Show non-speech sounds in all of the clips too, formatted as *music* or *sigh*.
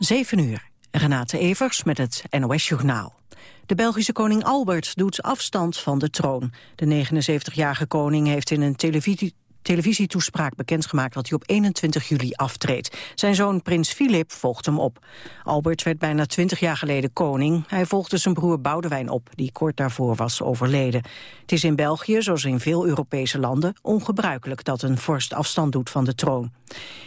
7 uur. Renate Evers met het NOS Journaal. De Belgische koning Albert doet afstand van de troon. De 79-jarige koning heeft in een televisie televisietoespraak bekendgemaakt dat hij op 21 juli aftreedt. Zijn zoon prins Filip volgt hem op. Albert werd bijna 20 jaar geleden koning. Hij volgde zijn broer Boudewijn op, die kort daarvoor was overleden. Het is in België, zoals in veel Europese landen, ongebruikelijk dat een vorst afstand doet van de troon.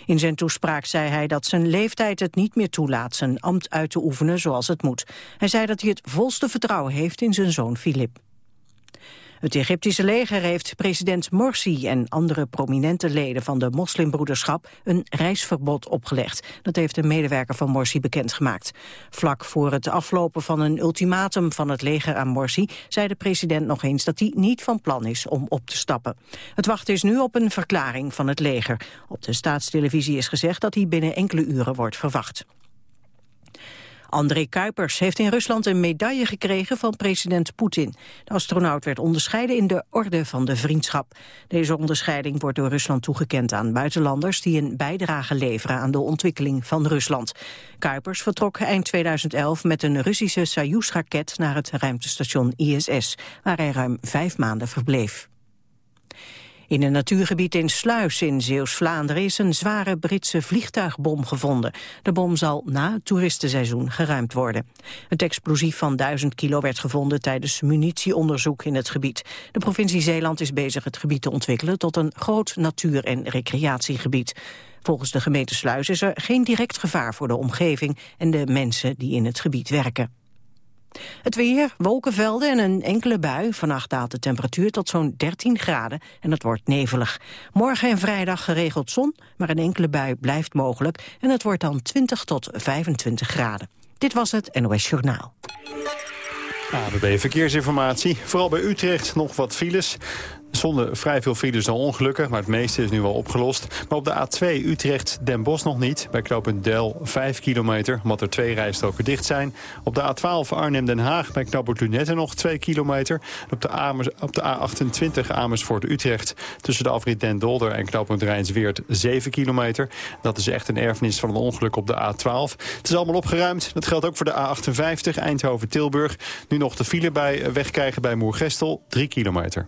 In zijn toespraak zei hij dat zijn leeftijd het niet meer toelaat zijn ambt uit te oefenen zoals het moet. Hij zei dat hij het volste vertrouwen heeft in zijn zoon Filip. Het Egyptische leger heeft president Morsi en andere prominente leden van de moslimbroederschap een reisverbod opgelegd. Dat heeft een medewerker van Morsi bekendgemaakt. Vlak voor het aflopen van een ultimatum van het leger aan Morsi zei de president nog eens dat hij niet van plan is om op te stappen. Het wachten is nu op een verklaring van het leger. Op de staatstelevisie is gezegd dat hij binnen enkele uren wordt verwacht. André Kuipers heeft in Rusland een medaille gekregen van president Poetin. De astronaut werd onderscheiden in de Orde van de Vriendschap. Deze onderscheiding wordt door Rusland toegekend aan buitenlanders... die een bijdrage leveren aan de ontwikkeling van Rusland. Kuipers vertrok eind 2011 met een Russische Soyuz-raket... naar het ruimtestation ISS, waar hij ruim vijf maanden verbleef. In een natuurgebied in Sluis in Zeeuws-Vlaanderen is een zware Britse vliegtuigbom gevonden. De bom zal na het toeristenseizoen geruimd worden. Het explosief van 1000 kilo werd gevonden tijdens munitieonderzoek in het gebied. De provincie Zeeland is bezig het gebied te ontwikkelen tot een groot natuur- en recreatiegebied. Volgens de gemeente Sluis is er geen direct gevaar voor de omgeving en de mensen die in het gebied werken. Het weer, wolkenvelden en een enkele bui. Vannacht daalt de temperatuur tot zo'n 13 graden en het wordt nevelig. Morgen en vrijdag geregeld zon, maar een enkele bui blijft mogelijk... en het wordt dan 20 tot 25 graden. Dit was het NOS Journaal. ABB Verkeersinformatie. Vooral bij Utrecht nog wat files. Zonder vrij veel files en ongelukken, maar het meeste is nu wel opgelost. Maar op de A2 Utrecht-Den Bosch nog niet. Bij knooppunt Del 5 kilometer, omdat er twee rijstroken dicht zijn. Op de A12 Arnhem-Den Haag bij knooppunt Lunette nog 2 kilometer. op de, Amers, op de A28 Amersfoort-Utrecht tussen de afrit Den Dolder en knooppunt Rijnsweert 7 kilometer. Dat is echt een erfenis van een ongeluk op de A12. Het is allemaal opgeruimd. Dat geldt ook voor de A58 Eindhoven-Tilburg. Nu nog de file bij eh, wegkrijgen bij Moergestel 3 kilometer.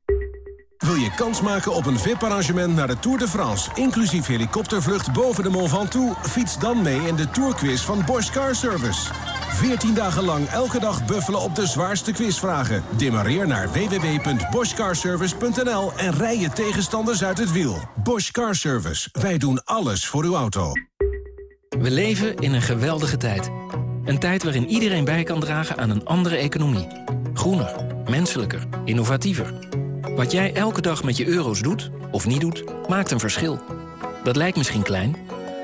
Wil je kans maken op een VIP-arrangement naar de Tour de France... inclusief helikoptervlucht boven de Mont Ventoux? Fiets dan mee in de Tourquiz van Bosch Car Service. 14 dagen lang elke dag buffelen op de zwaarste quizvragen. Demareer naar www.boschcarservice.nl en rij je tegenstanders uit het wiel. Bosch Car Service. Wij doen alles voor uw auto. We leven in een geweldige tijd. Een tijd waarin iedereen bij kan dragen aan een andere economie. Groener, menselijker, innovatiever. Wat jij elke dag met je euro's doet, of niet doet, maakt een verschil. Dat lijkt misschien klein,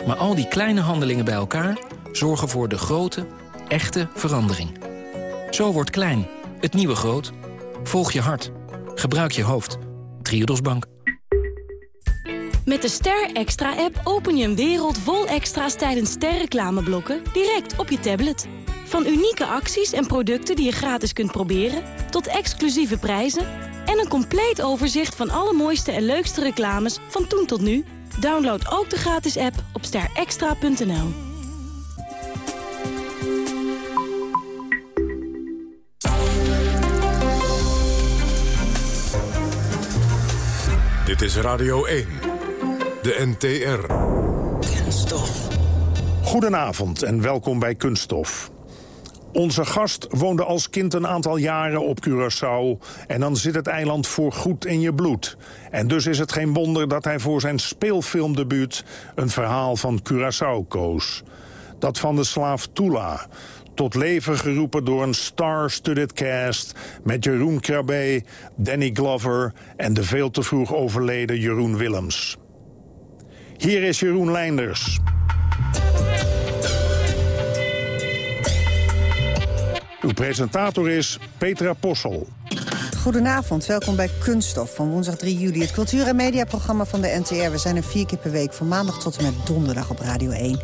maar al die kleine handelingen bij elkaar... zorgen voor de grote, echte verandering. Zo wordt klein, het nieuwe groot. Volg je hart. Gebruik je hoofd. Triodos Bank. Met de Ster Extra-app open je een wereld vol extra's tijdens sterreclameblokken direct op je tablet. Van unieke acties en producten die je gratis kunt proberen, tot exclusieve prijzen en een compleet overzicht van alle mooiste en leukste reclames van toen tot nu. Download ook de gratis app op sterextra.nl. Dit is Radio 1, de NTR. Kunststof. Goedenavond en welkom bij Kunststof. Onze gast woonde als kind een aantal jaren op Curaçao... en dan zit het eiland voorgoed in je bloed. En dus is het geen wonder dat hij voor zijn speelfilmdebuut... een verhaal van Curaçao koos. Dat van de slaaf Tula, tot leven geroepen door een star-studded cast... met Jeroen Krabbe, Danny Glover en de veel te vroeg overleden Jeroen Willems. Hier is Jeroen Leinders. Uw presentator is Petra Possel. Goedenavond, welkom bij Kunststof van woensdag 3 juli. Het cultuur- en mediaprogramma van de NTR. We zijn er vier keer per week, van maandag tot en met donderdag op Radio 1.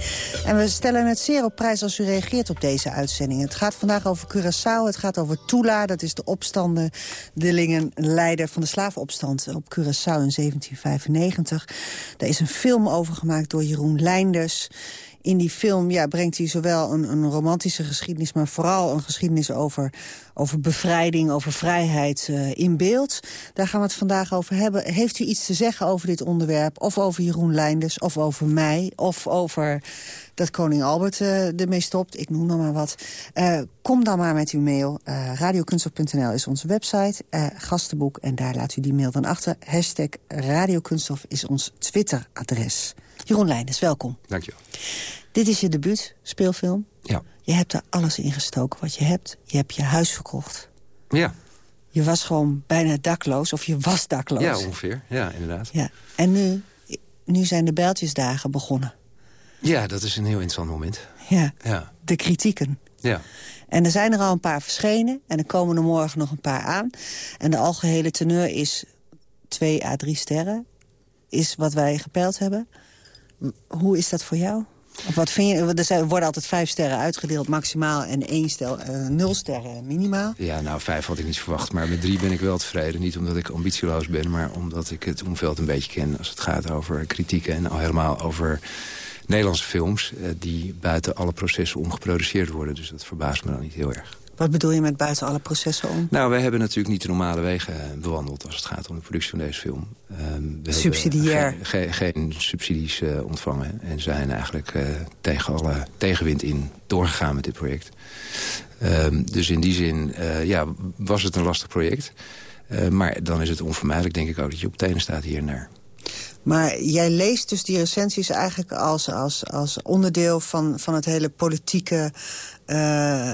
En we stellen het zeer op prijs als u reageert op deze uitzending. Het gaat vandaag over Curaçao, het gaat over Tula. Dat is de opstandelingen leider van de slavenopstand op Curaçao in 1795. Daar is een film over gemaakt door Jeroen Leinders in die film ja, brengt hij zowel een, een, romantische geschiedenis... maar vooral een geschiedenis over, over bevrijding, over vrijheid uh, in beeld. Daar gaan we het vandaag over hebben. Heeft u iets te zeggen over dit onderwerp? Of over Jeroen Leinders, of over mij, of over dat koning Albert uh, ermee stopt. Ik noem nog maar wat. Uh, kom dan maar met uw mail. Uh, radiokunststof.nl is onze website. gastenboek, en daar laat u die mail dan achter. Hashtag radiokunststof is ons Twitter-adres. Jeroen Leinders, welkom. Dankjewel. Dit is je debuut, speelfilm. Ja. Je hebt er alles in gestoken wat je hebt. Je hebt je huis verkocht. Ja. Je was gewoon bijna dakloos, of je was dakloos. Ja, ongeveer. Ja, inderdaad. Ja. En nu, nu zijn de bijltjesdagen begonnen. Ja, dat is een heel interessant moment. Ja, ja. de kritieken. Ja. En er zijn er al een paar verschenen. En er komen er morgen nog een paar aan. En de algehele teneur is 2 à 3 sterren. Is wat wij gepeild hebben. Hoe is dat voor jou? Of wat vind je, er worden altijd vijf sterren uitgedeeld maximaal... en één stel, uh, nul sterren minimaal. Ja, nou, vijf had ik niet verwacht. Maar met drie ben ik wel tevreden. Niet omdat ik ambitieloos ben, maar omdat ik het omveld een beetje ken... als het gaat over kritieken en al helemaal over Nederlandse films... Eh, die buiten alle processen omgeproduceerd worden. Dus dat verbaast me dan niet heel erg. Wat bedoel je met buiten alle processen om? Nou, wij hebben natuurlijk niet de normale wegen bewandeld... als het gaat om de productie van deze film. Um, we Subsidiair? Geen, geen subsidies uh, ontvangen. En zijn eigenlijk uh, tegen alle tegenwind in doorgegaan met dit project. Um, dus in die zin uh, ja, was het een lastig project. maar dan is het onvermijdelijk, denk ik ook, dat je op tenen staat hier naar. Maar jij leest dus die recensies eigenlijk als, als, als onderdeel van, van het hele politieke uh,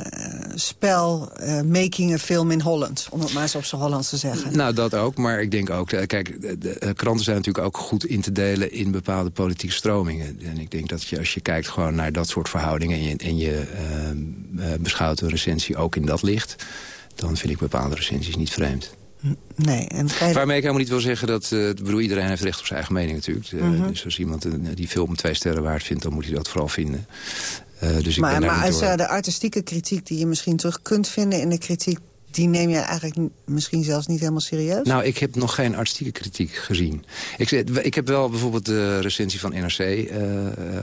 spel... Uh, making a film in Holland, om het maar eens op zijn Hollands te zeggen. Nou, dat ook, maar ik denk ook... Kijk, de, de, kranten zijn natuurlijk ook goed in te delen... in bepaalde politieke stromingen. En ik denk dat je, als je kijkt gewoon naar dat soort verhoudingen... en je, en je uh, beschouwt een recensie ook in dat licht... dan vind ik bepaalde recensies niet vreemd. Nee. En Waarmee ik helemaal niet wil zeggen dat... Uh, bedoel, iedereen heeft recht op zijn eigen mening natuurlijk. Uh, mm -hmm. Dus als iemand die film twee sterren waard vindt... dan moet hij dat vooral vinden. Dus ik maar ben maar als door... de artistieke kritiek die je misschien terug kunt vinden... in de kritiek die neem je eigenlijk misschien zelfs niet helemaal serieus? Nou, ik heb nog geen artistieke kritiek gezien. Ik, ik heb wel bijvoorbeeld de recensie van NRC uh,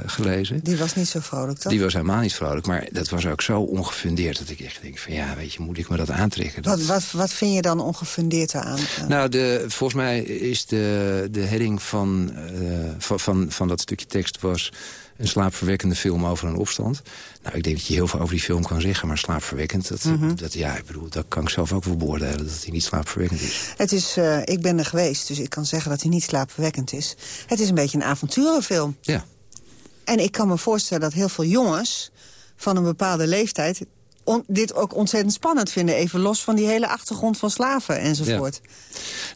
gelezen. Die was niet zo vrolijk, toch? Die was helemaal niet vrolijk, maar dat was ook zo ongefundeerd... dat ik echt denk van ja, weet je, moet ik me dat aantrekken? Dat... Wat, wat, wat vind je dan ongefundeerd aan? Nou, de, volgens mij is de, de heading van, uh, van, van, van dat stukje tekst was een slaapverwekkende film over een opstand. Nou, ik denk dat je heel veel over die film kan zeggen, maar slaapverwekkend, dat, Mhm. dat, ja, ik bedoel, dat kan ik zelf ook wel beoordelen, dat hij niet slaapverwekkend is. Het is, uh, ik ben er geweest, dus ik kan zeggen dat hij niet slaapverwekkend is. Het is een beetje een avonturenfilm. Ja. En ik kan me voorstellen dat heel veel jongens van een bepaalde leeftijd... On, dit ook ontzettend spannend vinden. Even los van die hele achtergrond van slaven enzovoort. Ja.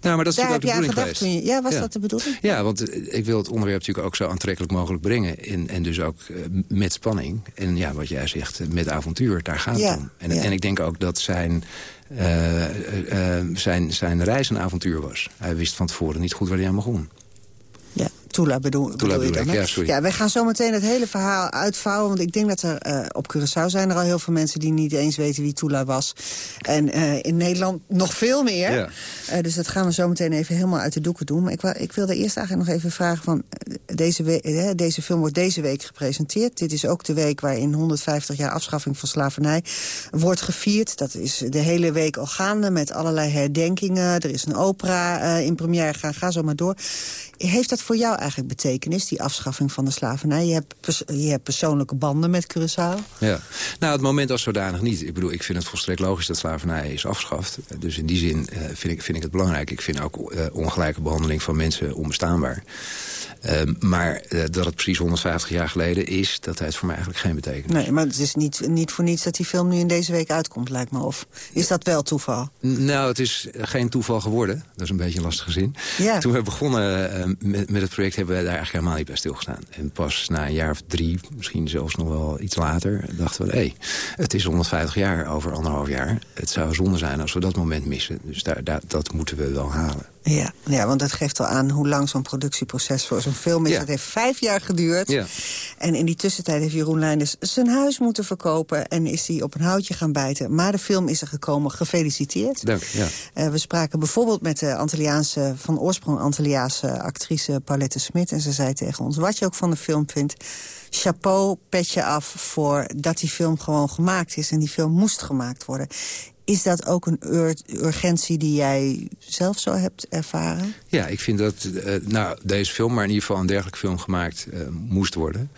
Nou, maar dat is Daar natuurlijk ook de gedacht toen je... Ja, was ja. dat de bedoeling? Ja, want ik wil het onderwerp natuurlijk ook zo aantrekkelijk mogelijk brengen. En, en dus ook uh, met spanning. En ja, wat jij zegt, met avontuur, daar gaat het om. En, ja. en ik denk ook dat zijn, uh, uh, zijn, zijn reis een avontuur was. Hij wist van tevoren niet goed waar hij aan begon. Tula bedoel, bedoel je dan, ik, ja, sorry. Ja, wij gaan zo meteen het hele verhaal uitvouwen. Want ik denk dat er uh, op Curaçao zijn er al heel veel mensen... die niet eens weten wie Tula was. En uh, in Nederland nog veel meer. Ja. Uh, dus dat gaan we zo meteen even helemaal uit de doeken doen. Maar ik, ik wilde eerst eigenlijk nog even vragen... van deze, we deze film wordt deze week gepresenteerd. Dit is ook de week waarin 150 jaar afschaffing van slavernij wordt gevierd. Dat is de hele week al gaande met allerlei herdenkingen. Er is een opera in première gaan. Ga zo maar door. Heeft dat voor jou eigenlijk betekenis, die afschaffing van de slavernij? Je hebt, je hebt persoonlijke banden met Curaçao. Ja, nou het moment als zodanig niet. Ik bedoel, ik vind het volstrekt logisch dat slavernij is afgeschaft. Dus in die zin uh, vind, ik, vind ik het belangrijk. Ik vind ook uh, ongelijke behandeling van mensen onbestaanbaar. Um, maar eh, dat het precies 150 jaar geleden is, dat heeft voor mij eigenlijk geen betekenis. Nee, maar het is niet, niet voor niets dat die film nu in deze week uitkomt, lijkt me. Of is dat wel toeval? Nou, het is geen toeval geworden. Dat is een beetje een lastige zin. Ja. Toen we begonnen met, met het project hebben we daar eigenlijk helemaal niet bij stilgestaan. En pas na een jaar of drie, misschien zelfs nog wel iets later, dachten we... hé, hey, het is 150 jaar over anderhalf jaar. Het zou zonde zijn als we dat moment missen. Dus daar, daar, dat moeten we wel halen. Ja, ja, want dat geeft al aan hoe lang zo'n productieproces voor zo'n film is. Ja. Het heeft vijf jaar geduurd. Ja. En in die tussentijd heeft Jeroen Leinders zijn huis moeten verkopen... en is hij op een houtje gaan bijten. Maar de film is er gekomen. Gefeliciteerd. Dank, ja. Uh, we spraken bijvoorbeeld met de Antilliaanse, van oorsprong Antilliaanse actrice Paulette Smit. En ze zei tegen ons, wat je ook van de film vindt... chapeau, petje af voor dat die film gewoon gemaakt is. En die film moest gemaakt worden. Is dat ook een ur urgentie die jij zelf zo hebt ervaren? Ja, ik vind dat uh, nou, deze film, maar in ieder geval een dergelijke film gemaakt uh, moest worden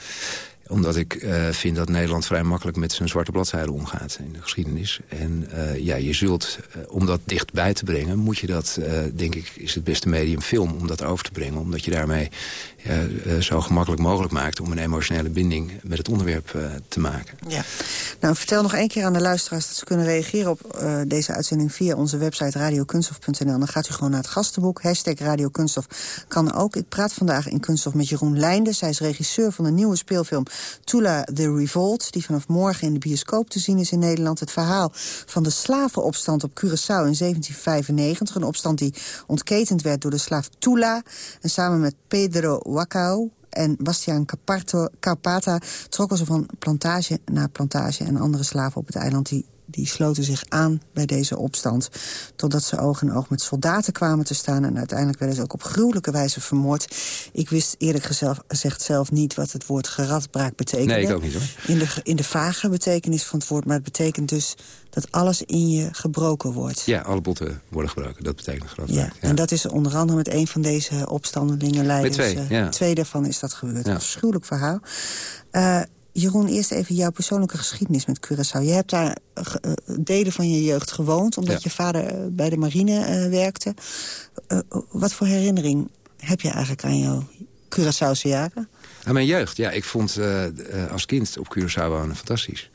omdat ik uh, vind dat Nederland vrij makkelijk met zijn zwarte bladzijde omgaat in de geschiedenis. En uh, ja, je zult, uh, om dat dichtbij te brengen, moet je dat, denk ik, is het beste medium film om dat over te brengen. Omdat je daarmee zo gemakkelijk mogelijk maakt om een emotionele binding met het onderwerp te maken. Ja. Nou, vertel nog één keer aan de luisteraars dat ze kunnen reageren op deze uitzending via onze website radiokunstof.nl. Dan gaat u gewoon naar het gastenboek, hashtag radiokunstof kan ook. Ik praat vandaag in Kunststof met Jeroen Leijnden. Zij is regisseur van de nieuwe speelfilm Tula the Revolt, die vanaf morgen in de bioscoop te zien is in Nederland. Het verhaal van de slavenopstand op Curaçao in 1795. Een opstand die ontketend werd door de slaaf Tula. En samen met Pedro Wacau en Bastiaan Carpata trokken ze van plantage naar plantage... en andere slaven op het eiland die die sloten zich aan bij deze opstand. Totdat ze oog in oog met soldaten kwamen te staan... en uiteindelijk werden ze ook op gruwelijke wijze vermoord. Ik wist eerlijk gezegd zelf niet wat het woord geradbraak betekende. Nee, ik ook niet hoor. In de, in de vage betekenis van het woord, maar het betekent dus dat alles in je gebroken wordt. Ja, alle botten worden gebroken, dat betekent geradbraak. Ja, ja. En dat is onder andere met een van deze opstandelingen leiders. Met twee, ja. twee daarvan is dat gebeurd. Ja. Een afschuwelijk verhaal. Uh, Jeroen, eerst even jouw persoonlijke geschiedenis met Curaçao. Je hebt daar uh, delen van je jeugd gewoond... omdat Ja. je vader bij de marine werkte. Wat voor herinnering heb je eigenlijk aan jouw Curaçaose jaren? Aan mijn jeugd? Ja, ik vond als kind op Curaçao wonen fantastisch.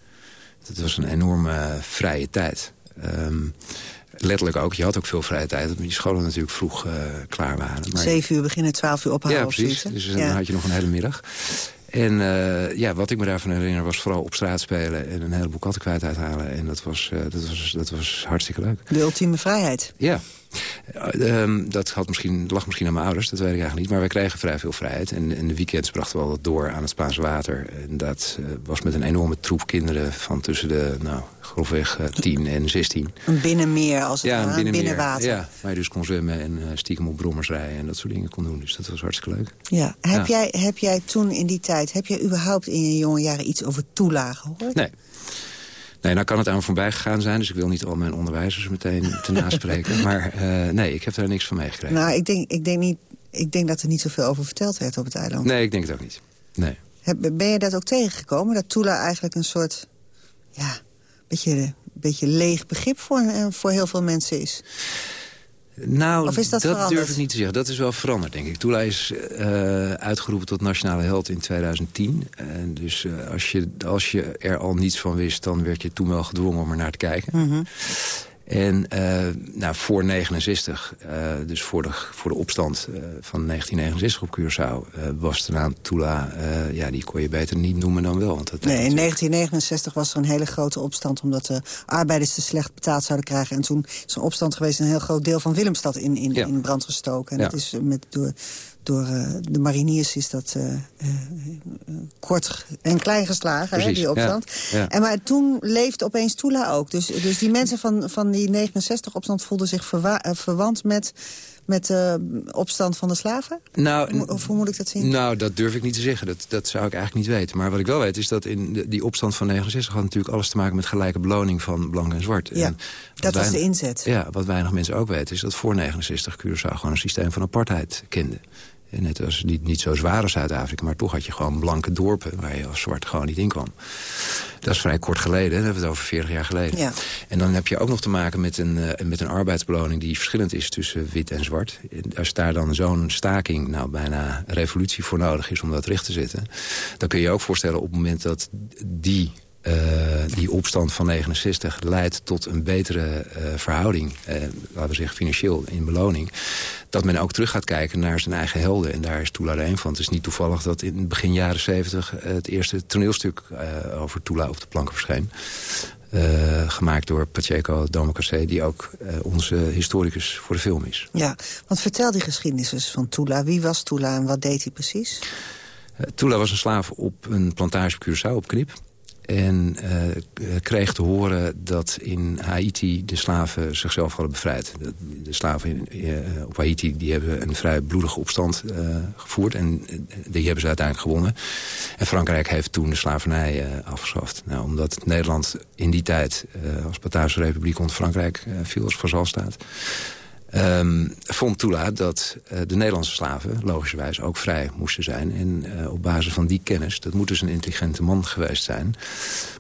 Het was een enorme vrije tijd. Um, letterlijk ook. Je had ook veel vrije tijd. Omdat je scholen natuurlijk vroeg uh, klaar waren. Maar... Zeven uur beginnen, twaalf uur ophouden ja, precies. Dus dan ja. had je nog een hele middag. En uh, ja, wat ik me daarvan herinner was vooral op straat spelen... en een heleboel katten kwijt uithalen. En dat was, uh, dat was, dat was hartstikke leuk. De ultieme vrijheid. Ja. Uh, um, dat had misschien, lag misschien aan mijn ouders, dat weet ik eigenlijk niet. Maar wij kregen vrij veel vrijheid. En in de weekends brachten we al door aan het Spaanse water. En dat was met een enorme troep kinderen van tussen de, nou, grofweg 10 en 16. Een binnenmeer als het ja, ware, binnenmeer. binnenwater. Ja, waar je dus kon zwemmen en stiekem op brommers rijden en dat soort dingen kon doen. Dus dat was hartstikke leuk. Ja. Heb, ja. Jij, heb jij toen in die tijd, heb jij überhaupt in je jonge jaren iets over toelagen gehoord? Nee. Nee, nou kan het aan me voorbij gegaan zijn. Dus ik wil niet al mijn onderwijzers meteen *laughs* te naspreken. maar uh, nee, ik heb daar niks van meegekregen. Nou, ik denk, ik, denk niet, ik denk dat er niet zoveel over verteld werd op het eiland. Nee, ik denk het ook niet. Nee. Heb, ben je dat ook tegengekomen? Dat Tula eigenlijk een soort... ja, beetje, beetje leeg begrip voor, voor heel veel mensen is? Nou, of is dat, dat durf ik niet te zeggen. Dat is wel veranderd, denk ik. Tula is uh, uitgeroepen tot nationale held in 2010. En dus uh, als, je, als je er al niets van wist... dan werd je toen wel gedwongen om er naar te kijken. Mm -hmm. En uh, nou, voor 69, dus voor de, voor de opstand van 1969 op Curaçao... was de naam Tula, ja, die kon je beter niet noemen dan wel. Want nee, in 1969 was er een hele grote opstand... omdat de arbeiders te slecht betaald zouden krijgen. En toen is er een opstand geweest... een heel groot deel van Willemstad in, in, ja. in brand gestoken. En ja. dat is met, door, door uh, de mariniers is dat uh, uh, kort en klein geslagen, hè, die opstand. Ja, ja. En maar toen leefde opeens Tula ook. Dus, dus die mensen van, van die 69-opstand voelden zich verwant met met de opstand van de slaven? Nou, of hoe moet ik dat zien? Nou, dat durf ik niet te zeggen. Dat, dat zou ik eigenlijk niet weten. Maar wat ik wel weet is dat in de, die opstand van 69 had natuurlijk alles te maken met gelijke beloning van blank en zwart. Ja, en dat was de inzet. Ja, wat weinig mensen ook weten is dat voor 69 Curaçao gewoon een systeem van apartheid kende. En het was niet, niet zo zwaar als Zuid-Afrika, maar toch had je gewoon blanke dorpen... waar je als zwart gewoon niet in kwam. Dat is vrij kort geleden, hebben we het over 40 jaar geleden. Ja. En dan heb je ook nog te maken met een, uh, met een arbeidsbeloning... die verschillend is tussen wit en zwart. Als daar dan zo'n staking, nou bijna revolutie voor nodig is... om dat recht te zetten... dan kun je je ook voorstellen op het moment dat die uh, die opstand van 69 leidt tot een betere uh, verhouding... Uh, laten we zeggen financieel in beloning... dat men ook terug gaat kijken naar zijn eigen helden. En daar is Tula er een van. Het is niet toevallig dat in begin jaren 70... het eerste toneelstuk over Tula op de planken verscheen. gemaakt door Pacheco Domocase, die ook onze historicus voor de film is. Ja, want vertel die geschiedenis eens van Tula. Wie was Tula en wat deed hij precies? Tula was een slaaf op een plantage op Curaçao, op Knip. En uh, kreeg te horen dat in Haiti de slaven zichzelf hadden bevrijd. De, slaven in, uh, op Haiti die hebben een vrij bloedige opstand uh, gevoerd. En die hebben ze uiteindelijk gewonnen. En Frankrijk heeft toen de slavernij afgeschaft. Nou, omdat Nederland in die tijd als Bataafse Republiek onder Frankrijk viel als vazalstaat... Um, vond Tula dat uh, de Nederlandse slaven logischerwijs ook vrij moesten zijn. En uh, op basis van die kennis, dat moet dus een intelligente man geweest zijn...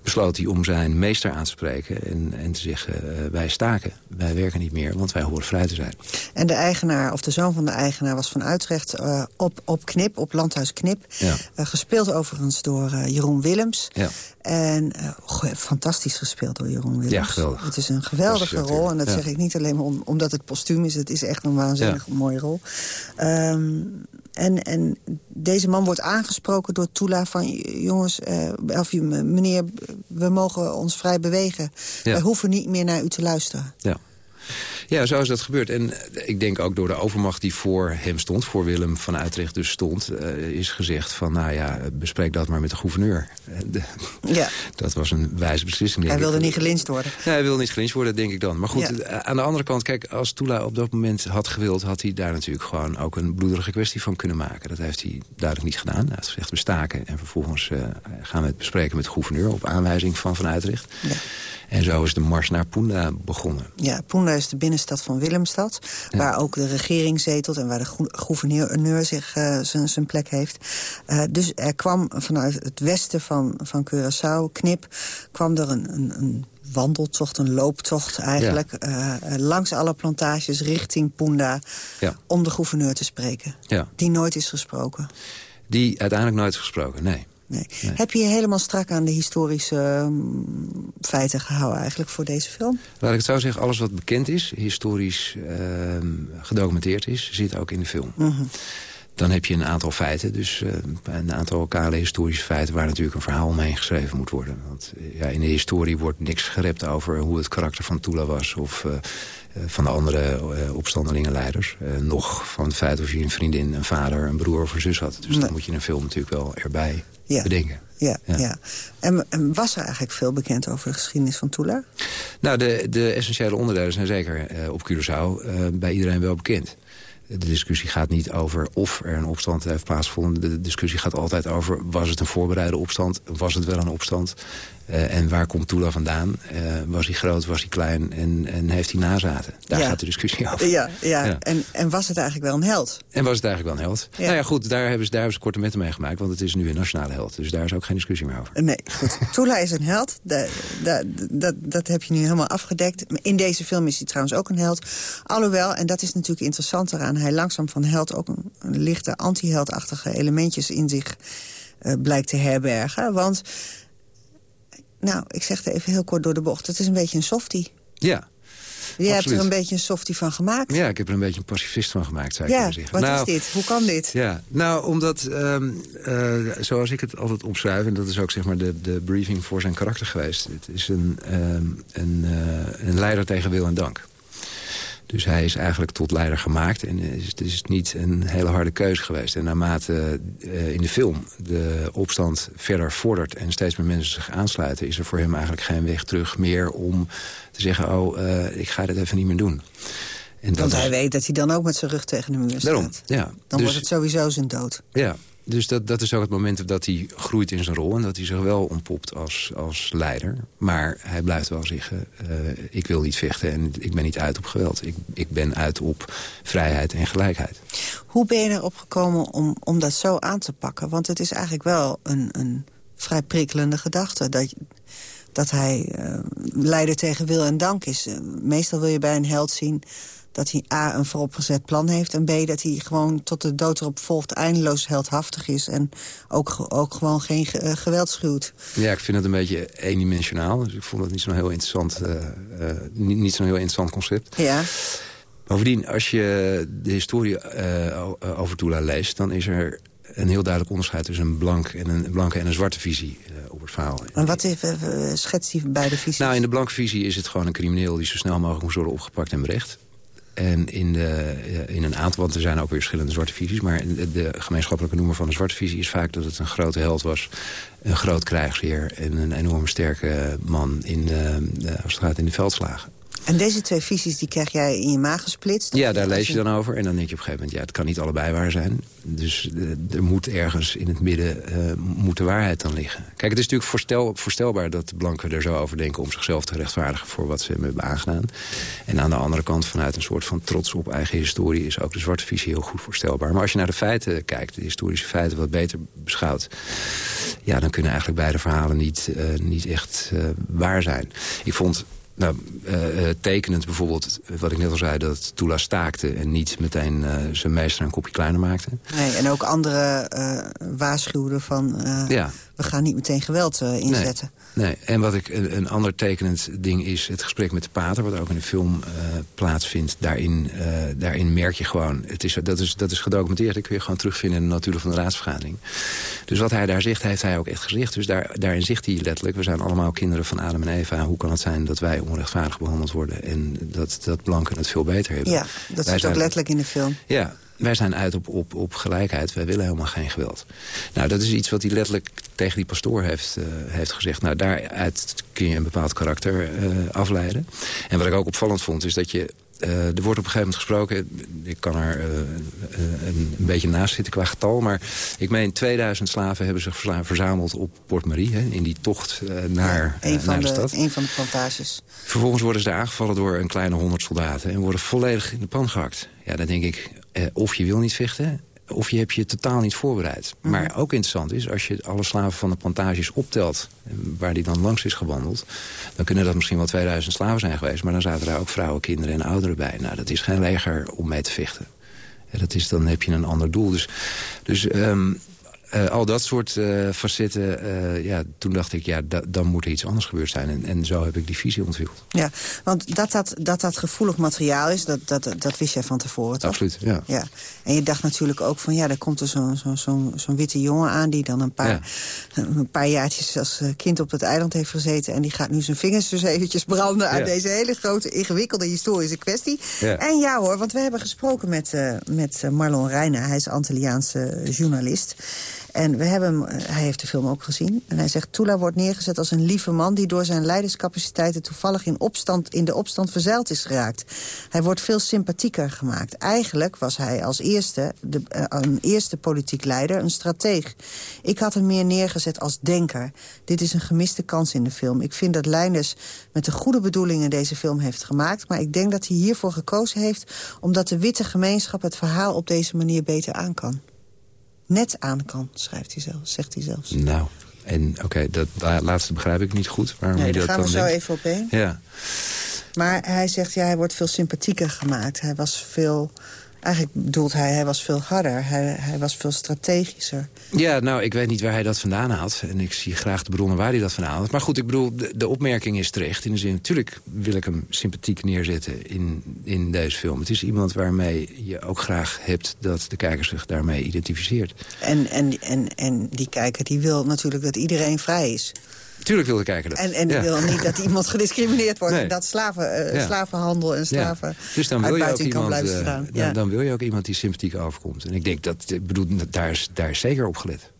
besloot hij om zijn meester aan te spreken en, en te zeggen... Uh, wij staken, wij werken niet meer, want wij horen vrij te zijn. En de eigenaar, of de zoon van de eigenaar, was van Utrecht op, op Knip, op Landhuis Knip. Ja. gespeeld overigens door Jeroen Willems. Ja. En uh, fantastisch gespeeld door Jeroen Willems. Ja, geweldig. Het is een geweldige rol. En dat ja. zeg ik niet alleen om, omdat het postuum is. Het is echt een waanzinnig ja. mooie rol. Um, en, en deze man wordt aangesproken door Tula van... jongens, uh, of meneer, we mogen ons vrij bewegen. Ja. Wij hoeven niet meer naar u te luisteren. Ja. Ja, zo is dat gebeurd. En ik denk ook door de overmacht die voor hem stond... voor Willem van Utrecht dus stond... Uh, is gezegd van, nou ja, bespreek dat maar met de gouverneur. De, ja. *laughs* Dat was een wijze beslissing, Hij wilde ik. niet gelinst worden. Ja, hij wilde niet gelinst worden, denk ik dan. Maar goed, Ja. aan de andere kant, kijk, als Tula op dat moment had gewild... had hij daar natuurlijk gewoon ook een bloederige kwestie van kunnen maken. Dat heeft hij duidelijk niet gedaan. Hij heeft gezegd, we staken en vervolgens uh, gaan we het bespreken met de gouverneur... op aanwijzing van Van Utrecht. Ja. En zo is de mars naar Poenda begonnen. Ja, Poenda is de binnenstad van Willemstad. Ja. Waar ook de regering zetelt en waar de gou- gouverneur zich uh, zijn plek heeft. Uh, dus er kwam vanuit het westen van, van Curaçao, Knip... kwam er een, een, een wandeltocht, een looptocht eigenlijk... Ja. Uh, langs alle plantages richting Poenda... Ja. om de gouverneur te spreken. Die nooit is gesproken. Die uiteindelijk nooit is gesproken, nee. Nee. nee. Heb je je helemaal strak aan de historische um, feiten gehouden eigenlijk voor deze film? Laat ik het zo zeggen, alles wat bekend is, historisch uh, gedocumenteerd is, zit ook in de film. -hmm. Dan heb je een aantal feiten, dus uh, een aantal kale historische feiten... waar natuurlijk een verhaal omheen geschreven moet worden. Want ja, in de historie wordt niks gerept over hoe het karakter van Tula was... of uh, van de andere opstandelingenleiders. Nog van het feit of je een vriendin, een vader, een broer of een zus had. Dus nee. dat moet je in een film natuurlijk wel erbij ja. bedenken. Ja, ja. ja. En, was er eigenlijk veel bekend over de geschiedenis van Tula? Nou, de, de essentiële onderdelen zijn zeker op Curaçao bij iedereen wel bekend. De discussie gaat niet over of er een opstand heeft plaatsgevonden. De discussie gaat altijd over, was het een voorbereide opstand? Was het wel een opstand? Uh, en waar komt Tula vandaan? Uh, was hij groot, was hij klein en, en heeft hij nazaten? Daar ja. gaat de discussie over. Ja, ja. ja. En, en was het eigenlijk wel een held? En was het eigenlijk wel een held? Ja. Nou ja, goed, daar hebben ze, daar hebben ze korte metten mee gemaakt... want het is nu een nationale held. Dus daar is ook geen discussie meer over. Nee, goed. *laughs* Tula is een held. Dat, dat, dat, dat heb je nu helemaal afgedekt. In deze film is hij trouwens ook een held. Alhoewel, en dat is natuurlijk interessant eraan... hij langzaam van held ook een, een lichte anti-heldachtige elementjes in zich uh, blijkt te herbergen. Want nou, ik zeg het even heel kort door de bocht. Het is een beetje een softie. Ja. Je hebt er een beetje een softie van gemaakt. Ja, ik heb er een beetje een pacifist van gemaakt, zou ik ja, zeggen. wat nou, is dit? Hoe kan dit? Ja, nou, omdat, um, uh, zoals ik het altijd omschrijf... en dat is ook zeg maar de, de briefing voor zijn karakter geweest... het is een, um, een, uh, een leider tegen wil en dank. Dus hij is eigenlijk tot leider gemaakt. En het is niet een hele harde keuze geweest. En naarmate uh, in de film de opstand verder vordert... en steeds meer mensen zich aansluiten... is er voor hem eigenlijk geen weg terug meer om te zeggen... oh, uh, ik ga dit even niet meer doen. En Want hij is... weet dat hij dan ook met zijn rug tegen de muur staat. Daarom, ja. Dan dus, wordt het sowieso zijn dood. Ja, dus dat, dat is ook het moment dat hij groeit in zijn rol... en dat hij zich wel ontpopt als, als leider. Maar hij blijft wel zeggen, uh, ik wil niet vechten en ik ben niet uit op geweld. Ik, ik ben uit op vrijheid en gelijkheid. Hoe ben je erop gekomen om, om dat zo aan te pakken? Want het is eigenlijk wel een, een vrij prikkelende gedachte. Dat dat hij leider tegen wil en dank is. meestal wil je bij een held zien dat hij A, een vooropgezet plan heeft... en B, dat hij gewoon tot de dood erop volgt eindeloos heldhaftig is... en ook, ook gewoon geen geweld schuwt. Ja, ik vind het een beetje eendimensionaal. Dus ik vond het niet zo'n heel interessant, niet, niet zo'n heel interessant concept. Ja. Bovendien, als je de historie over Tula leest... dan is er een heel duidelijk onderscheid tussen een, blank en een blanke en een zwarte visie uh, op het verhaal. En wat is, uh, schetst die beide visies? Nou, in de blanke visie is het gewoon een crimineel... die zo snel mogelijk moet worden opgepakt en berecht. En in, de, in een aantal, want er zijn ook weer verschillende zwarte visies... maar de, de gemeenschappelijke noemer van de zwarte visie is vaak dat het een grote held was. Een groot krijgsheer en een enorm sterke man in, als het gaat in de veldslagen. En deze twee visies die krijg jij in je maag gesplitst? Ja, daar lees je dan over. En dan denk je op een gegeven moment... ja, het kan niet allebei waar zijn. Dus uh, er moet ergens in het midden uh, moet de waarheid dan liggen. Kijk, het is natuurlijk voorstel, voorstelbaar dat blanken er zo over denken... om zichzelf te rechtvaardigen voor wat ze hebben aangedaan. En aan de andere kant, vanuit een soort van trots op eigen historie... is ook de zwarte visie heel goed voorstelbaar. Maar als je naar de feiten kijkt, de historische feiten wat beter beschouwt... ja, dan kunnen eigenlijk beide verhalen niet, uh, niet echt waar zijn. Ik vond nou, uh, tekenend bijvoorbeeld, wat ik net al zei... dat Tula staakte en niet meteen uh, zijn meester een kopje kleiner maakte. Nee, en ook andere waarschuwden van... Ja. We gaan niet meteen geweld inzetten. Nee, en wat ik een, een, ander tekenend ding is het gesprek met de pater... wat ook in de film uh, plaatsvindt. Daarin, uh, daarin merk je gewoon, het is, dat, is, dat is gedocumenteerd... dat kun je gewoon terugvinden in de natuur van de raadsvergadering. Dus wat hij daar zegt, heeft hij ook echt gezegd. Dus daar, daarin zegt hij letterlijk, we zijn allemaal kinderen van Adam en Eva. Hoe kan het zijn dat wij onrechtvaardig behandeld worden... en dat, dat blanken het veel beter hebben? Ja, dat zit ook letterlijk in de film. Ja, wij zijn uit op, op, op gelijkheid. Wij willen helemaal geen geweld. Nou, dat is iets wat hij letterlijk tegen die pastoor heeft, uh, heeft gezegd. Nou, daaruit kun je een bepaald karakter uh, afleiden. En wat ik ook opvallend vond, is dat je uh, er wordt op een gegeven moment gesproken... ik kan er een, een, beetje naast zitten qua getal... maar ik meen 2000 slaven hebben zich verzameld op Port Marie... Hè, in die tocht naar, ja, een naar de, de, stad. Een van de plantages. Vervolgens worden ze aangevallen door een kleine honderd soldaten... en worden volledig in de pan gehakt. Ja, dan denk ik, of je wil niet vechten of je hebt je totaal niet voorbereid. Mhm. Maar ook interessant is, als je alle slaven van de plantages optelt... waar die dan langs is gewandeld... dan kunnen dat misschien wel 2000 slaven zijn geweest... maar dan zaten daar ook vrouwen, kinderen en ouderen bij. Nou, dat is geen leger om mee te vechten. Ja, dat is, dan heb je een ander doel. Dus, dus um, uh, al dat soort uh, facetten, uh, ja, toen dacht ik, ja, dan moet er iets anders gebeurd zijn. En, en zo heb ik die visie ontwikkeld. Ja, want dat dat, dat, dat gevoelig materiaal is, dat, dat, dat wist jij van tevoren, toch? Absoluut, ja. ja. En je dacht natuurlijk ook van, ja, daar komt er zo'n zo, zo, zo witte jongen aan... die dan een paar, ja. een paar jaartjes als kind op het eiland heeft gezeten... en die gaat nu zijn vingers dus eventjes branden... aan ja. deze hele grote, ingewikkelde historische kwestie. Ja. En ja hoor, want we hebben gesproken met, met Marlon Reijnen. Hij is Antilliaanse journalist... En we hebben, hij heeft de film ook gezien. En hij zegt, Tula wordt neergezet als een lieve man... die door zijn leiderscapaciteiten toevallig in, opstand, in de opstand verzeild is geraakt. Hij wordt veel sympathieker gemaakt. Eigenlijk was hij als eerste, de, uh, een eerste politiek leider, een strateeg. Ik had hem meer neergezet als denker. Dit is een gemiste kans in de film. Ik vind dat Leines met de goede bedoelingen deze film heeft gemaakt... maar ik denk dat hij hiervoor gekozen heeft... omdat de witte gemeenschap het verhaal op deze manier beter aan kan net aan kan, schrijft hij zelf, zegt hij zelfs. Nou, en oké, okay, dat laatste begrijp ik niet goed. Waarom nee, daar dat gaan dan we zo denkt. even op heen. Ja. Maar hij zegt, ja, hij wordt veel sympathieker gemaakt. Hij was veel... Eigenlijk bedoelt hij, hij was veel harder. Hij, hij was veel strategischer. Ja, nou, ik weet niet waar hij dat vandaan haalt. En ik zie graag de bronnen waar hij dat vandaan haalt. Maar goed, ik bedoel, de, de opmerking is terecht. In de zin, natuurlijk wil ik hem sympathiek neerzetten in, in deze film. Het is iemand waarmee je ook graag hebt dat de kijker zich daarmee identificeert. En, en, en, en die kijker die wil natuurlijk dat iedereen vrij is. Tuurlijk wil kijker dat. En, en ja. wil niet dat iemand gediscrimineerd wordt. Nee. En dat slaven, uh, Ja. slavenhandel en slaven. Dus dan wil, je ook iemand, blijven eh, staan. dan, wil je ook iemand die sympathiek overkomt. En ik denk dat, ik bedoel, daar is, daar is zeker op gelet.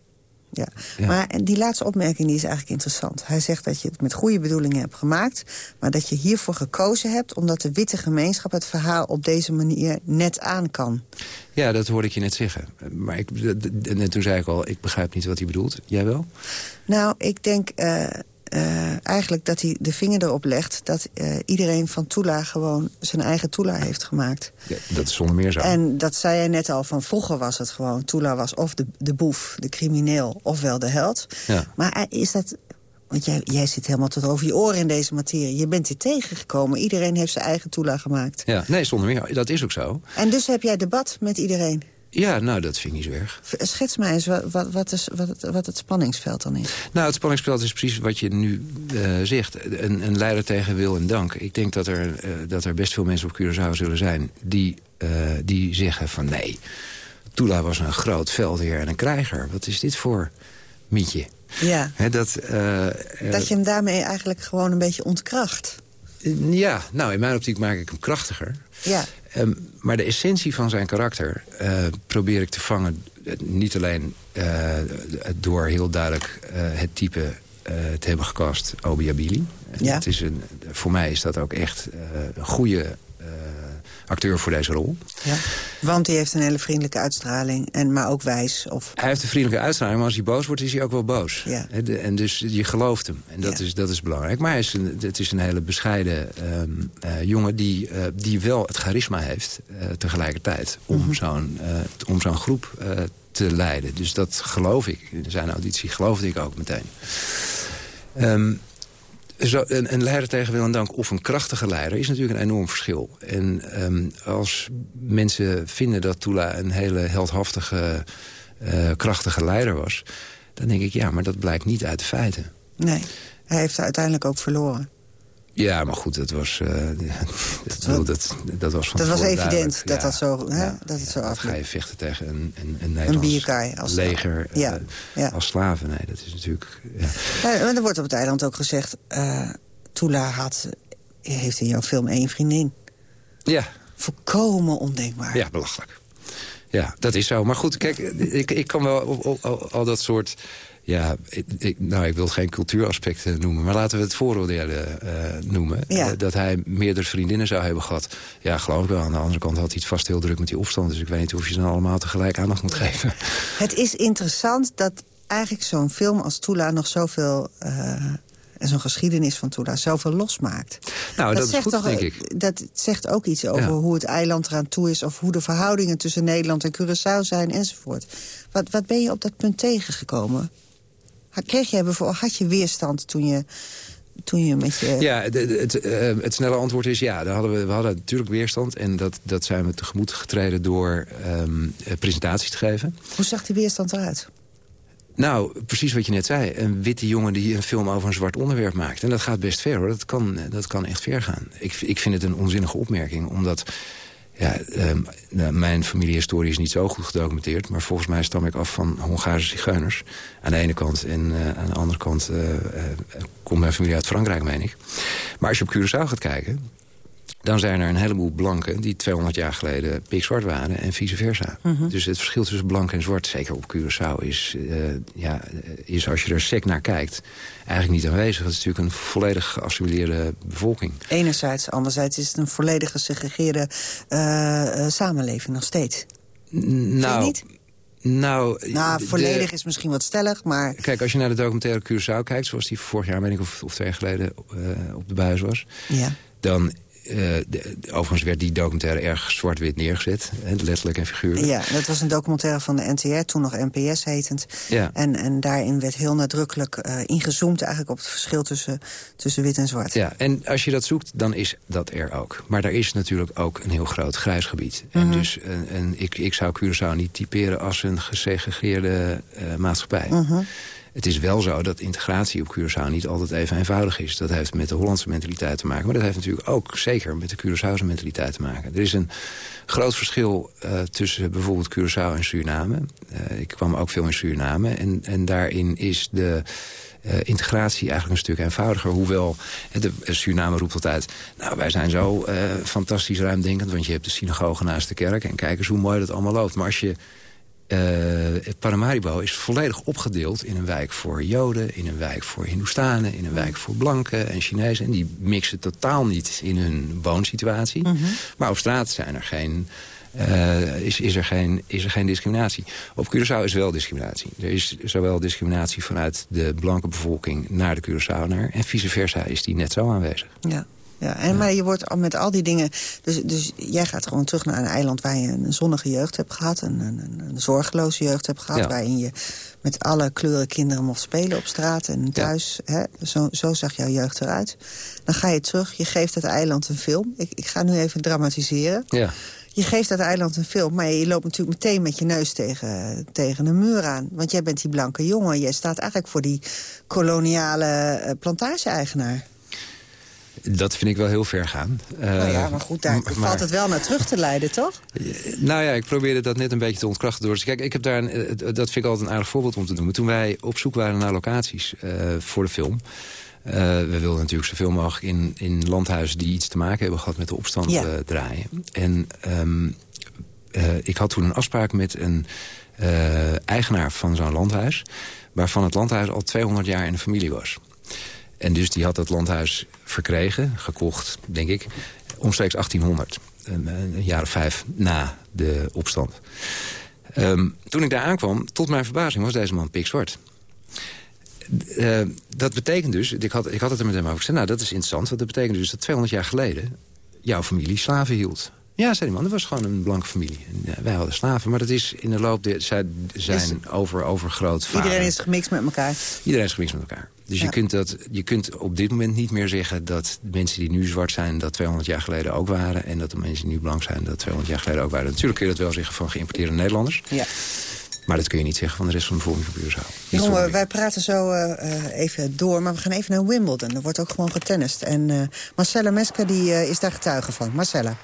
Ja. Ja. Maar die laatste opmerking die is eigenlijk interessant. Hij zegt dat je het met goede bedoelingen hebt gemaakt... maar dat je hiervoor gekozen hebt... omdat de witte gemeenschap het verhaal op deze manier net aan kan. Ja, dat hoorde ik je net zeggen. Maar ik, en toen zei ik al, ik begrijp niet wat hij bedoelt. Jij wel? Nou, ik denk eh, eh, eigenlijk dat hij de vinger erop legt... dat eh, iedereen van Tula gewoon zijn eigen Tula heeft gemaakt. Ja, dat is zonder meer zo. En dat zei jij net al, van vroeger was het gewoon... Tula was of de, de boef, de crimineel, ofwel de held. Ja. Maar eh, is dat Want jij, jij zit helemaal tot over je oren in deze materie. Je bent hier tegengekomen. Iedereen heeft zijn eigen toelaag gemaakt. Ja, nee, zonder meer. Dat is ook zo. En dus heb jij debat met iedereen? Ja, nou, dat vind ik niet zo erg. Schets mij eens wat, wat, is, wat, het, wat het spanningsveld dan is. Nou, het spanningsveld is precies wat je nu uh, zegt. Een, een, leider tegen wil en dank. Ik denk dat er, uh, dat er best veel mensen op Curaçao zullen zijn... die, uh, die zeggen van nee, Tula was een groot veldheer en een krijger. Wat is dit voor mietje? Ja. He, dat, dat je hem daarmee eigenlijk gewoon een beetje ontkracht. Ja, nou, in mijn optiek maak ik hem krachtiger. Ja. Um, maar de essentie van zijn karakter uh, probeer ik te vangen... niet alleen uh, door heel duidelijk uh, het type te hebben gekast Obiabili. Ja. Het is een, voor mij is dat ook echt een goede acteur voor deze rol. Ja, want hij heeft een hele vriendelijke uitstraling, en, maar ook wijs. Of... Hij heeft een vriendelijke uitstraling, maar als hij boos wordt, is hij ook wel boos. Ja. En dus je gelooft hem. En dat, Ja. is, dat is belangrijk. Maar hij is een, het is een hele bescheiden ehm, eh, jongen die, eh, die wel het charisma heeft eh, tegelijkertijd. Om Mhm. zo'n om zo'n groep te leiden. Dus dat geloof ik. In zijn auditie geloofde ik ook meteen. Ehm, zo, een, een leider tegen wil en dank of een krachtige leider is natuurlijk een enorm verschil. En ehm, als mensen vinden dat Tula een hele heldhaftige, eh, krachtige leider was... dan denk ik, ja, maar dat blijkt niet uit de feiten. Nee, hij heeft uiteindelijk ook verloren. Ja, maar goed, dat was, eh, *laughs* dat, bedoel, dat, dat was van Dat was evident duidelijk. dat dat zo, hè, ja. dat het zo Ga afliep. je vechten tegen een, een, een Een Nederlands bierkaai als leger eh, Ja, als slaven? Nee, dat is natuurlijk... Ja. Er wordt op het eiland ook gezegd... eh Tula had, heeft in jouw film één vriendin. ja, Volkomen ondenkbaar. Ja, belachelijk. Ja, dat is zo. Maar goed, kijk, ik, ik kan wel al, al, al dat soort... Ja, ik, ik- nou, ik wil het geen cultuuraspecten noemen... maar laten we het vooroordelen eh, noemen. Ja. Eh, dat hij meerdere vriendinnen zou hebben gehad. Ja, geloof ik wel. Aan de andere kant had hij het vast heel druk met die opstand. Dus ik weet niet of je ze dan allemaal tegelijk aandacht moet geven. *laughs* Het is interessant dat eigenlijk zo'n film als Tula nog zoveel... eh, en zo'n geschiedenis van Tula zoveel losmaakt. Nou, dat, is zegt goed, toch, denk ik. Dat zegt ook iets over Ja. hoe het eiland eraan toe is... of hoe de verhoudingen tussen Nederland en Curaçao zijn enzovoort. Wat, wat ben je op dat punt tegengekomen? Kreeg jij bijvoorbeeld, had je weerstand toen je, toen je met je... Ja, de- het, eh, het snelle antwoord is ja. Daar hadden we, we hadden natuurlijk weerstand. En dat, dat zijn we tegemoet getreden door eh, presentaties te geven. Hoe zag die weerstand eruit? Nou, precies wat je net zei. Een witte jongen die een film over een zwart onderwerp maakt. En dat gaat best ver, hoor. Dat kan, dat kan echt ver gaan. Ik, ik vind het een onzinnige opmerking, omdat... Ja, ehm, nou, mijn familiehistorie is niet zo goed gedocumenteerd... maar volgens mij stam ik af van Hongaarse zigeuners. Aan de ene kant. En eh, aan de andere kant eh, eh, komt mijn familie uit Frankrijk, meen ik. Maar als je op Curaçao gaat kijken... dan zijn er een heleboel blanken die 200 jaar geleden pikzwart waren... en vice versa. Dus het verschil tussen blank en zwart, zeker op Curaçao... is, eh, ja, is als je er sec naar kijkt, eigenlijk niet aanwezig. Het is natuurlijk een volledig geassimileerde bevolking. Enerzijds, anderzijds is het een volledig gesegregeerde eh, eh, samenleving nog steeds. N- Nou, niet? nou, Nou, de- volledig is misschien wat stellig, maar... Kijk, als je naar de documentaire Curaçao kijkt... zoals die vorig jaar, weet ik of, of twee jaar geleden op de buis was... Ja. dan... eh, de- overigens werd die documentaire erg zwart-wit neergezet. hè, Letterlijk en figuurlijk. Ja, dat was een documentaire van de NTR, toen nog NPS hetend. Ja. En, en daarin werd heel nadrukkelijk eh, ingezoomd eigenlijk op het verschil tussen, tussen wit en zwart. Ja, en als je dat zoekt, dan is dat er ook. Maar er is natuurlijk ook een heel groot grijs gebied. Mhm. En dus een, een, ik, ik zou Curaçao niet typeren als een gesegregeerde eh, maatschappij. Mhm. Het is wel zo dat integratie op Curaçao niet altijd even eenvoudig is. Dat heeft met de Hollandse mentaliteit te maken. Maar dat heeft natuurlijk ook zeker met de Curaçaose mentaliteit te maken. Er is een groot verschil eh, tussen bijvoorbeeld Curaçao en Suriname. Eh, ik kwam ook veel in Suriname. En, en daarin is de eh, integratie eigenlijk een stuk eenvoudiger. Hoewel, de, Suriname roept altijd... nou, wij zijn zo fantastisch ruimdenkend... want je hebt de synagoge naast de kerk... en kijk eens hoe mooi dat allemaal loopt. Maar als je Paramaribo is volledig opgedeeld in een wijk voor Joden... in een wijk voor Hindoestanen, in een wijk voor Blanken en Chinezen. En die mixen totaal niet in hun woonsituatie. Maar op straat zijn er geen, eh, is, is, er geen, is er geen discriminatie. Op Curaçao is wel discriminatie. Er is zowel discriminatie vanuit de blanke bevolking naar de Curaçaoner... en vice versa is die net zo aanwezig. Ja. Ja. En, Maar je wordt met al die dingen... Dus, dus jij gaat gewoon terug naar een eiland waar je een zonnige jeugd hebt gehad. Een, een, een zorgeloze jeugd hebt gehad. Waarin je met alle kleuren kinderen mocht spelen op straat en thuis. Hè? Zo, zo zag jouw jeugd eruit. Dan ga je terug, je geeft het eiland een film. Ik, ik ga nu even dramatiseren. Ja. Je geeft dat eiland een film, maar je loopt natuurlijk meteen met je neus tegen, tegen een muur aan. Want jij bent die blanke jongen. Jij staat eigenlijk voor die koloniale uh, plantage-eigenaar. Dat vind ik wel heel ver gaan. nou ja, maar goed, daar valt het wel naar terug te leiden, toch? Nou ja, ik probeerde dat net een beetje te ontkrachten door. Dus kijk, ik heb daar een, eh, dat vind ik altijd een aardig voorbeeld om te doen. Toen wij op zoek waren naar locaties voor de film... Uh, we wilden natuurlijk zoveel mogelijk in, in landhuizen die iets te maken hebben gehad met de opstand ja. uh, draaien. En um, uh, ik had toen een afspraak met een eigenaar van zo'n landhuis... waarvan het landhuis al 200 jaar in de familie was. En dus die had dat landhuis verkregen, gekocht, denk ik, omstreeks 1800. Een, een jaar of vijf na de opstand. Um, toen ik daar aankwam, tot mijn verbazing was deze man pikzwart. Uh, dat betekent dus, ik had, ik had het er met hem over gezegd... nou, dat is interessant, want dat betekent dus dat 200 jaar geleden... jouw familie slaven hield. Ja, zei die man, dat was gewoon een blanke familie. Ja, wij hadden slaven, maar dat is in de loop... De, zij zijn is, over, overgroot Iedereen is gemixt met elkaar. Iedereen is gemixt met elkaar. Dus ja. je, kunt dat, je kunt op dit moment niet meer zeggen dat mensen die nu zwart zijn... dat 200 jaar geleden ook waren. En dat de mensen die nu blank zijn dat 200 jaar geleden ook waren. Natuurlijk kun je dat wel zeggen van geïmporteerde Nederlanders. Ja. Maar dat kun je niet zeggen van de rest van de bevolking van Curaçao. Jongen, wij praten zo uh, even door, maar we gaan even naar Wimbledon. Er wordt ook gewoon getennist. En uh, Marcella Mesker die, uh, is daar getuige van. Marcella.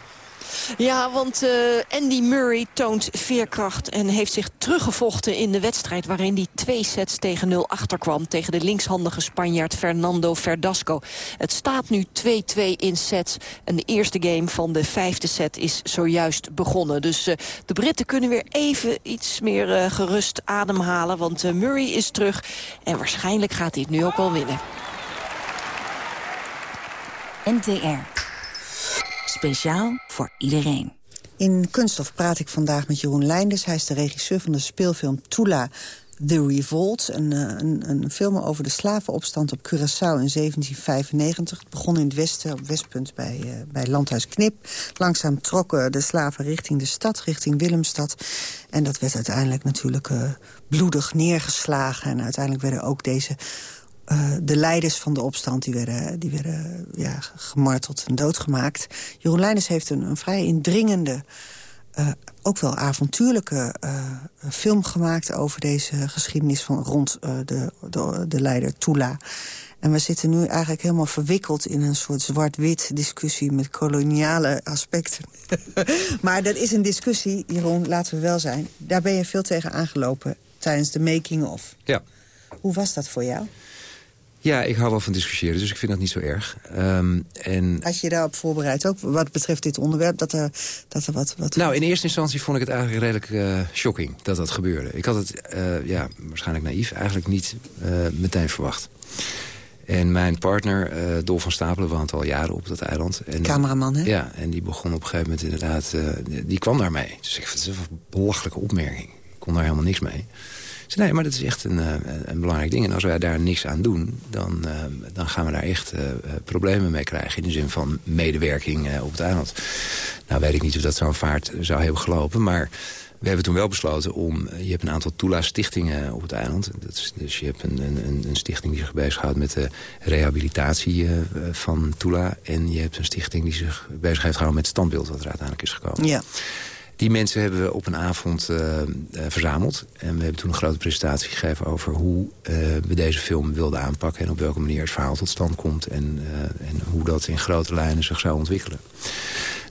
Ja, want uh, Andy Murray toont veerkracht en heeft zich teruggevochten in de wedstrijd... waarin hij twee sets tegen 0 achterkwam tegen de linkshandige Spanjaard Fernando Verdasco. Het staat nu 2-2 in sets en de eerste game van de vijfde set is zojuist begonnen. Dus uh, de Britten kunnen weer even iets meer uh, gerust ademhalen, want Murray is terug... en waarschijnlijk gaat hij het nu ook wel winnen. NTR. Speciaal voor iedereen. In Kunststof praat ik vandaag met Jeroen Leinders. Hij is de regisseur van de speelfilm Tula The Revolt. Een, een, een film over de slavenopstand op Curaçao in 1795. Het begon in het westen, op Westpunt bij, uh, bij Landhuis Knip. Langzaam trokken de slaven richting de stad, richting Willemstad. En dat werd uiteindelijk natuurlijk uh, bloedig neergeslagen. En uiteindelijk werden ook deze uh, de leiders van de opstand die werden, die werden ja, gemarteld en doodgemaakt. Jeroen Leijners heeft een, een vrij indringende, uh, ook wel avontuurlijke uh, film gemaakt... over deze geschiedenis van rond de, de, de leider Tula. En we zitten nu eigenlijk helemaal verwikkeld in een soort zwart-wit discussie... met koloniale aspecten. *laughs* maar dat is een discussie, Jeroen, laten we wel zijn. Daar ben je veel tegen aangelopen tijdens de making-of. Ja. Hoe was dat voor jou? Ja, ik hou wel van discussiëren, dus ik vind dat niet zo erg. Um, en... Had je daarop voorbereid ook, wat betreft dit onderwerp? Dat er, dat er wat, wat... Nou, in eerste instantie vond ik het eigenlijk redelijk uh, shocking dat dat gebeurde. Ik had het, uh, ja, waarschijnlijk naïef, eigenlijk niet uh, meteen verwacht. En mijn partner, Dol van Stapelen, woont al jaren op dat eiland. En, Cameraman, hè? Ja, en die begon op een gegeven moment inderdaad... Die kwam daarmee. Dus ik vind het een belachelijke opmerking. Ik kon daar helemaal niks mee nee, maar dat is echt een, een, belangrijk ding. En als wij daar niks aan doen, dan, uh, dan gaan we daar echt uh, problemen mee krijgen. In de zin van medewerking op het eiland. Nou weet ik niet of dat zo'n vaart zou hebben gelopen, maar... We hebben toen wel besloten om... Je hebt een aantal Tula-stichtingen op het eiland. Dat is, dus je hebt een, een, een stichting die zich bezighoudt met de rehabilitatie van Tula. En je hebt een stichting die zich bezig heeft gehouden met het standbeeld... wat er uiteindelijk is gekomen. Ja. Die mensen hebben we op een avond uh, uh, verzameld. En we hebben toen een grote presentatie gegeven over hoe uh, we deze film wilden aanpakken... en op welke manier het verhaal tot stand komt... en, en hoe dat in grote lijnen zich zou ontwikkelen.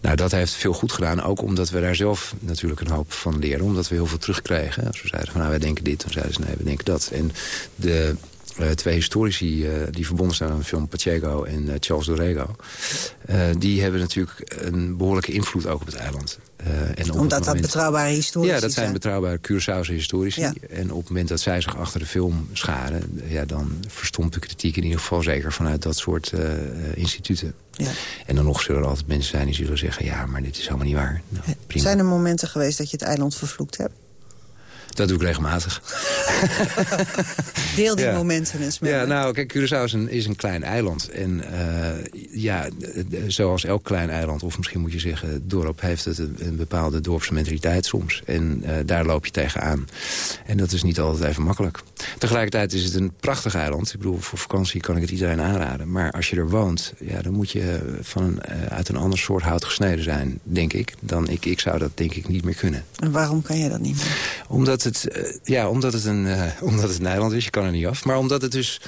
Nou, dat heeft veel goed gedaan. Ook omdat we daar zelf natuurlijk een hoop van leren. Omdat we heel veel terugkregen. Als we zeiden van, nou, wij denken dit. Dan zeiden ze, nee, we denken dat. En de twee historici die verbonden zijn aan de film Pacheco en Charles Dorego... die hebben natuurlijk een behoorlijke invloed ook op het eiland. En op Omdat dat betrouwbare historici Ja, dat zijn betrouwbare Curaçaose historici. Ja. En op het moment dat zij zich achter de film scharen... Ja, dan verstomt de kritiek in ieder geval zeker vanuit dat soort instituten. Ja. En dan nog zullen er altijd mensen zijn die zullen zeggen... ja, maar dit is helemaal niet waar. Nou, Zijn er momenten geweest dat je het eiland vervloekt hebt? Dat doe ik regelmatig. *laughs* Deel die momenten eens met Ja, nou, kijk, Curaçao is een, is een klein eiland. En uh, ja, zoals elk klein eiland, of misschien moet je zeggen dorp... heeft het een, een bepaalde dorpsmentaliteit soms. En uh, daar loop je tegenaan. En dat is niet altijd even makkelijk. Tegelijkertijd is het een prachtig eiland. Ik bedoel, voor vakantie kan ik het iedereen aanraden. Maar als je er woont, ja, dan moet je van een, uh, uit een ander soort hout gesneden zijn, denk ik. Dan ik, ik zou dat denk ik niet meer kunnen. En waarom kan je dat niet meer? Omdat het, uh, ja, omdat het, een, *laughs* omdat het een eiland is, je kan er niet af. Maar omdat het dus...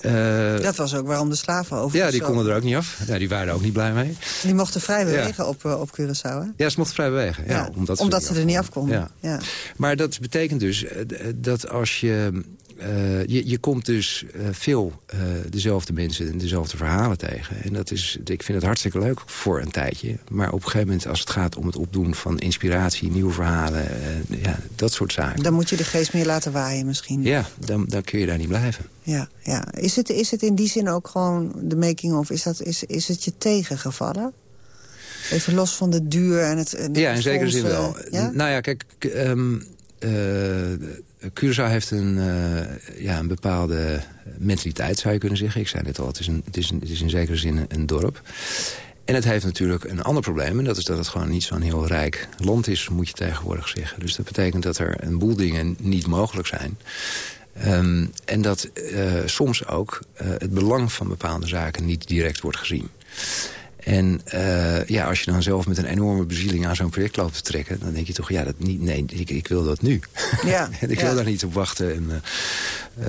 Uh, dat was ook waarom de slaven over. Ja, die konden er ook niet af. Ja, die waren er ook niet blij mee. Die mochten vrij bewegen ja. op, op Curaçao, hè? Ja, ze mochten vrij bewegen. Ja, ja omdat, omdat ze, ze, er niet af konden. Ja. Maar dat betekent dus dat als je uh, je, je komt dus uh, veel uh, dezelfde mensen en dezelfde verhalen tegen. En dat is, ik vind het hartstikke leuk voor een tijdje. Maar op een gegeven moment als het gaat om het opdoen van inspiratie, nieuwe verhalen... ja, dat soort zaken. Dan moet je de geest meer laten waaien misschien. Ja, dan, dan kun je daar niet blijven. Ja, ja. Is, het, is het in die zin ook gewoon de making of? Is, dat, is, is het je tegengevallen? Even los van de duur en het... En ja, in zekere zin wel. Ja? Nou ja, kijk... Um, uh, Curaçao heeft een, uh, ja, een bepaalde mentaliteit, zou je kunnen zeggen. Ik zei net al, het is, een, het is, een, het is in zekere zin een dorp. En het heeft natuurlijk een ander probleem. En dat is dat het gewoon niet zo'n heel rijk land is, moet je tegenwoordig zeggen. Dus dat betekent dat er een boel dingen niet mogelijk zijn. Um, en dat uh, soms ook uh, het belang van bepaalde zaken niet direct wordt gezien. En uh, ja, als je dan zelf met een enorme bezieling aan zo'n project loopt te trekken... dan denk je toch, ja, dat niet, nee, ik, ik wil dat nu. Ja, *laughs* ik wil ja. daar niet op wachten. En, uh,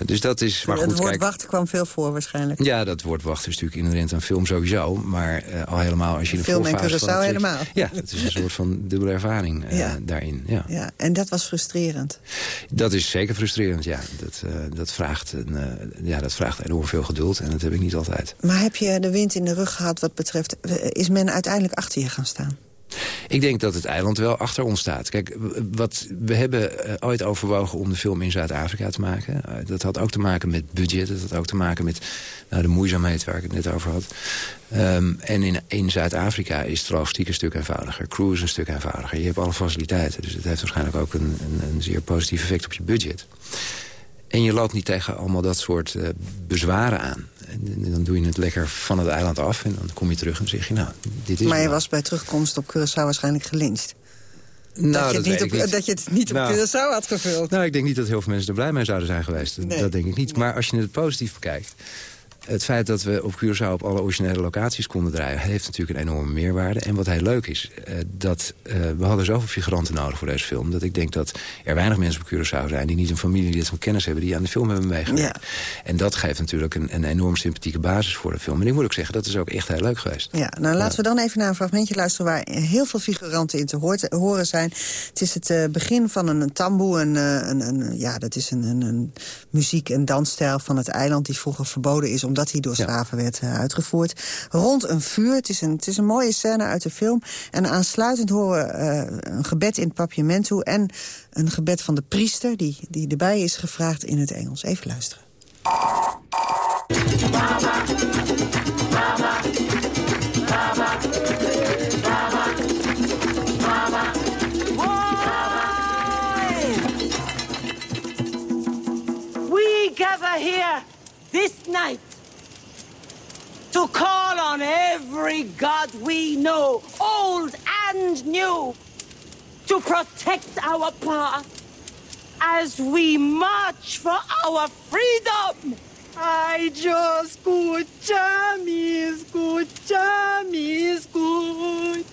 dus dat is, maar goed, het woord kijk, wachten kwam veel voor waarschijnlijk. Ja, dat woord wachten is natuurlijk inherent aan film sowieso. Maar uh, al helemaal als je de Film en Curaçao helemaal. Ja, het is een soort van dubbele ervaring Ja. daarin. Ja. Ja, en dat was frustrerend. Dat is zeker frustrerend, ja. Dat, dat, vraagt een, ja. dat vraagt enorm veel geduld en dat heb ik niet altijd. Maar heb je de wind in de rug gehad wat betreft... eh, is men uiteindelijk achter je gaan staan? Ik denk dat het eiland wel achter ons staat. Kijk, wat, we hebben uh, ooit overwogen om de film in Zuid-Afrika te maken. Uh, dat had ook te maken met budget. Dat had ook te maken met nou, de moeizaamheid waar ik het net over had. Um, en in, in Zuid-Afrika is het logistiek een stuk eenvoudiger. Cruise een stuk eenvoudiger. Je hebt alle faciliteiten. Dus het heeft waarschijnlijk ook een, een, een zeer positief effect op je budget. En je loopt niet tegen allemaal dat soort uh, bezwaren aan. En dan doe je het lekker van het eiland af. En dan kom je terug en zeg je, nou, dit is... Maar je was bij terugkomst op Curaçao waarschijnlijk gelincht. Nou, dat, je dat op, niet. dat je het niet op Nou. Curaçao had gevuld. Nou, ik denk niet dat heel veel mensen er blij mee zouden zijn geweest. Nee. Dat denk ik niet. Maar als je het positief bekijkt... Het feit dat we op Curaçao op alle originele locaties konden draaien... heeft natuurlijk een enorme meerwaarde. En wat heel leuk is, eh, dat eh, we hadden zoveel figuranten nodig voor deze film... dat ik denk dat er weinig mensen op Curaçao zijn... die niet een familielid van kennis hebben... die aan de film hebben meegewerkt. En dat geeft natuurlijk een, een enorm sympathieke basis voor de film. En ik moet ook zeggen, dat is ook echt heel leuk geweest. Ja, nou laten we dan even naar een fragmentje luisteren... waar heel veel figuranten in te horen zijn. Het is het eh, begin van een, tamboe. Een, een, een, ja, dat is een, een, een muziek- en dansstijl van het eiland... die vroeger verboden is omdat hij door Ja. slaven werd eh, uitgevoerd. Rond een vuur. Het is een, het is een mooie scène uit de film. En aansluitend horen we eh, een gebed in het papiamento... en een gebed van de priester die, die erbij is gevraagd in het Engels. Even luisteren. Every God we know, old and new, to protect our path as we march for our freedom. I just escúchame, escúchame, escúchame.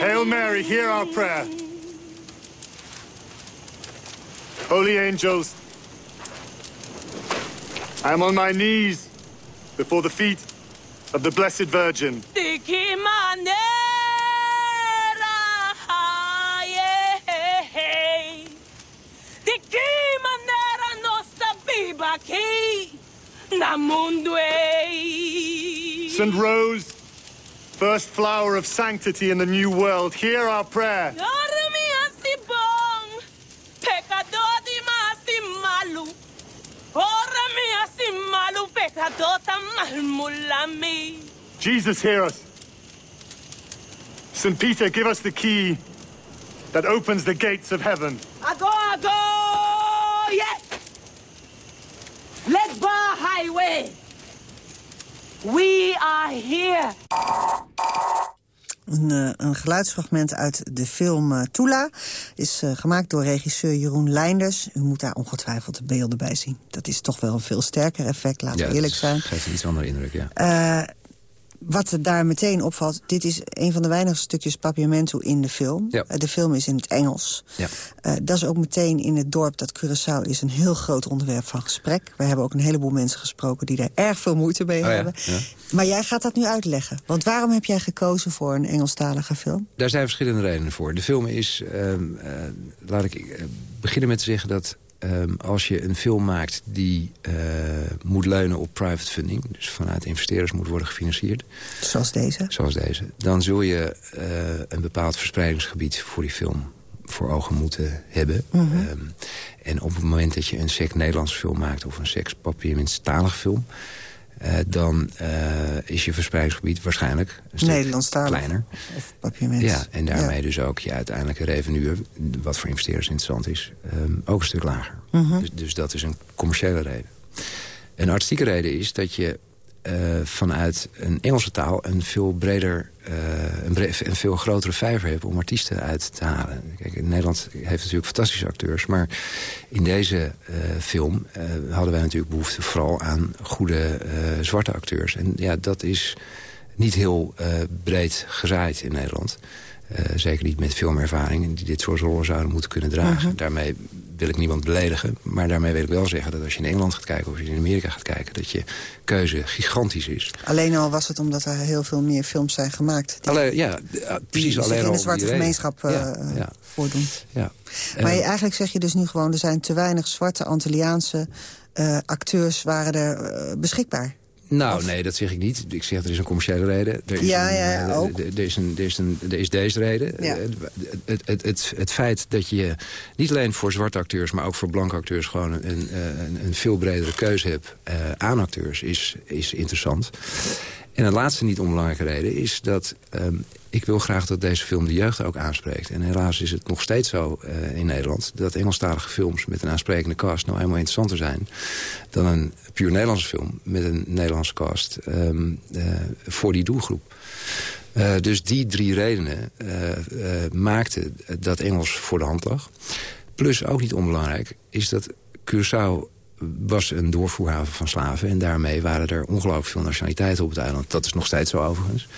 Hail Mary, hear our prayer. Holy angels, I am on my knees before the feet of the Blessed Virgin. De qué manera, yeah. De qué manera nostra viva aquí, na mundo. St. Rose, first flower of sanctity in the new world, hear our prayer. Jesus, hear us. St. Peter, give us the key that opens the gates of heaven. Ago, ago, yes. Let's bar highway. We are here. Een, uh, een, geluidsfragment uit de film uh, Tula is uh, gemaakt door regisseur Jeroen Leinders. U moet daar ongetwijfeld de beelden bij zien. Dat is toch wel een veel sterker effect, laten we eerlijk zijn. Ja, geeft een iets andere indruk, ja wat daar meteen opvalt, dit is een van de weinige stukjes papiamento in de film. Ja. Uh, de film is in het Engels. Ja. Uh, dat is ook meteen in het dorp dat Curaçao is een heel groot onderwerp van gesprek. We hebben ook een heleboel mensen gesproken die daar erg veel moeite mee oh, hebben. Ja? Maar jij gaat dat nu uitleggen. Want waarom heb jij gekozen voor een Engelstalige film? Daar zijn verschillende redenen voor. De film is, uh, laat ik beginnen met te zeggen dat Um, als je een film maakt die uh, moet leunen op private funding... dus vanuit investeerders moet worden gefinancierd... Zoals deze? Zoals deze. Dan zul je uh, een bepaald verspreidingsgebied voor die film voor ogen moeten hebben. Mm -hmm. um, en op het moment dat je een sec Nederlandse film maakt... of een seks papierminstalige film... Uh, dan uh, is je verspreidingsgebied waarschijnlijk een stuk kleiner. Of papiermens. Ja, en daarmee ja. dus ook je uiteindelijke revenue... wat voor investeerders interessant is, um, ook een stuk lager. -hmm. dus, dus, dat is een commerciële reden. Een artistieke reden is dat je vanuit een Engelse taal... een veel breder, een, bre een, veel grotere vijver hebt om artiesten uit te halen. Kijk, Nederland heeft natuurlijk fantastische acteurs... maar in deze film hadden wij natuurlijk behoefte vooral aan goede zwarte acteurs. En ja, dat is niet heel breed gezaaid in Nederland. Uh, zeker niet met filmervaring die dit soort rollen zouden moeten kunnen dragen. Mhm. Uh -huh. Daarmee wil ik niemand beledigen. Maar daarmee wil ik wel zeggen dat als je in Engeland gaat kijken... of je in Amerika gaat kijken, dat je keuze gigantisch is. Alleen al was het omdat er heel veel meer films zijn gemaakt. Die, alleen, ja, precies. Die alleen in al de zwarte gemeenschap uh, ja, ja. voordoen. Ja. Maar je, eigenlijk zeg je dus nu gewoon... er zijn te weinig zwarte Antilliaanse uh, acteurs waren er beschikbaar. Nou, Of? nee, dat zeg ik niet. Ik zeg, er is een commerciële reden. Er is Ja, een, ja, eh, ook. Er, is een, er, is een, er is deze reden. Ja. Eh, Het, het, het, het feit dat je niet alleen voor zwarte acteurs... maar ook voor blanke acteurs gewoon een, een, een, een veel bredere keuze hebt uh, aan acteurs... Is, is interessant. En een laatste niet onbelangrijke reden is dat... Um, ik wil graag dat deze film de jeugd ook aanspreekt. En helaas is het nog steeds zo uh, in Nederland... dat Engelstalige films met een aansprekende cast... nou helemaal interessanter zijn... dan een puur Nederlandse film met een Nederlandse cast... Um, uh, voor die doelgroep. Uh, dus die drie redenen maakten dat Engels voor de hand lag. Plus, ook niet onbelangrijk, is dat Curaçao was een doorvoerhaven van slaven. En daarmee waren er ongelooflijk veel nationaliteiten op het eiland. Dat is nog steeds zo overigens.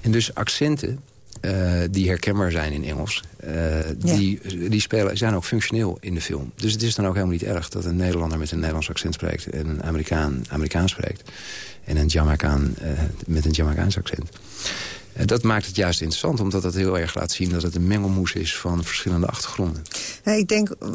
En dus accenten uh, die herkenbaar zijn in Engels... Uh, Ja. die, die spelen, zijn ook functioneel in de film. Dus het is dan ook helemaal niet erg dat een Nederlander met een Nederlands accent spreekt... en een Amerikaan Amerikaans spreekt. En een Jamaicaan uh, met een Jamaicaans accent. Uh, dat maakt het juist interessant, omdat dat heel erg laat zien... dat het een mengelmoes is van verschillende achtergronden. Ja, ik denk, uh,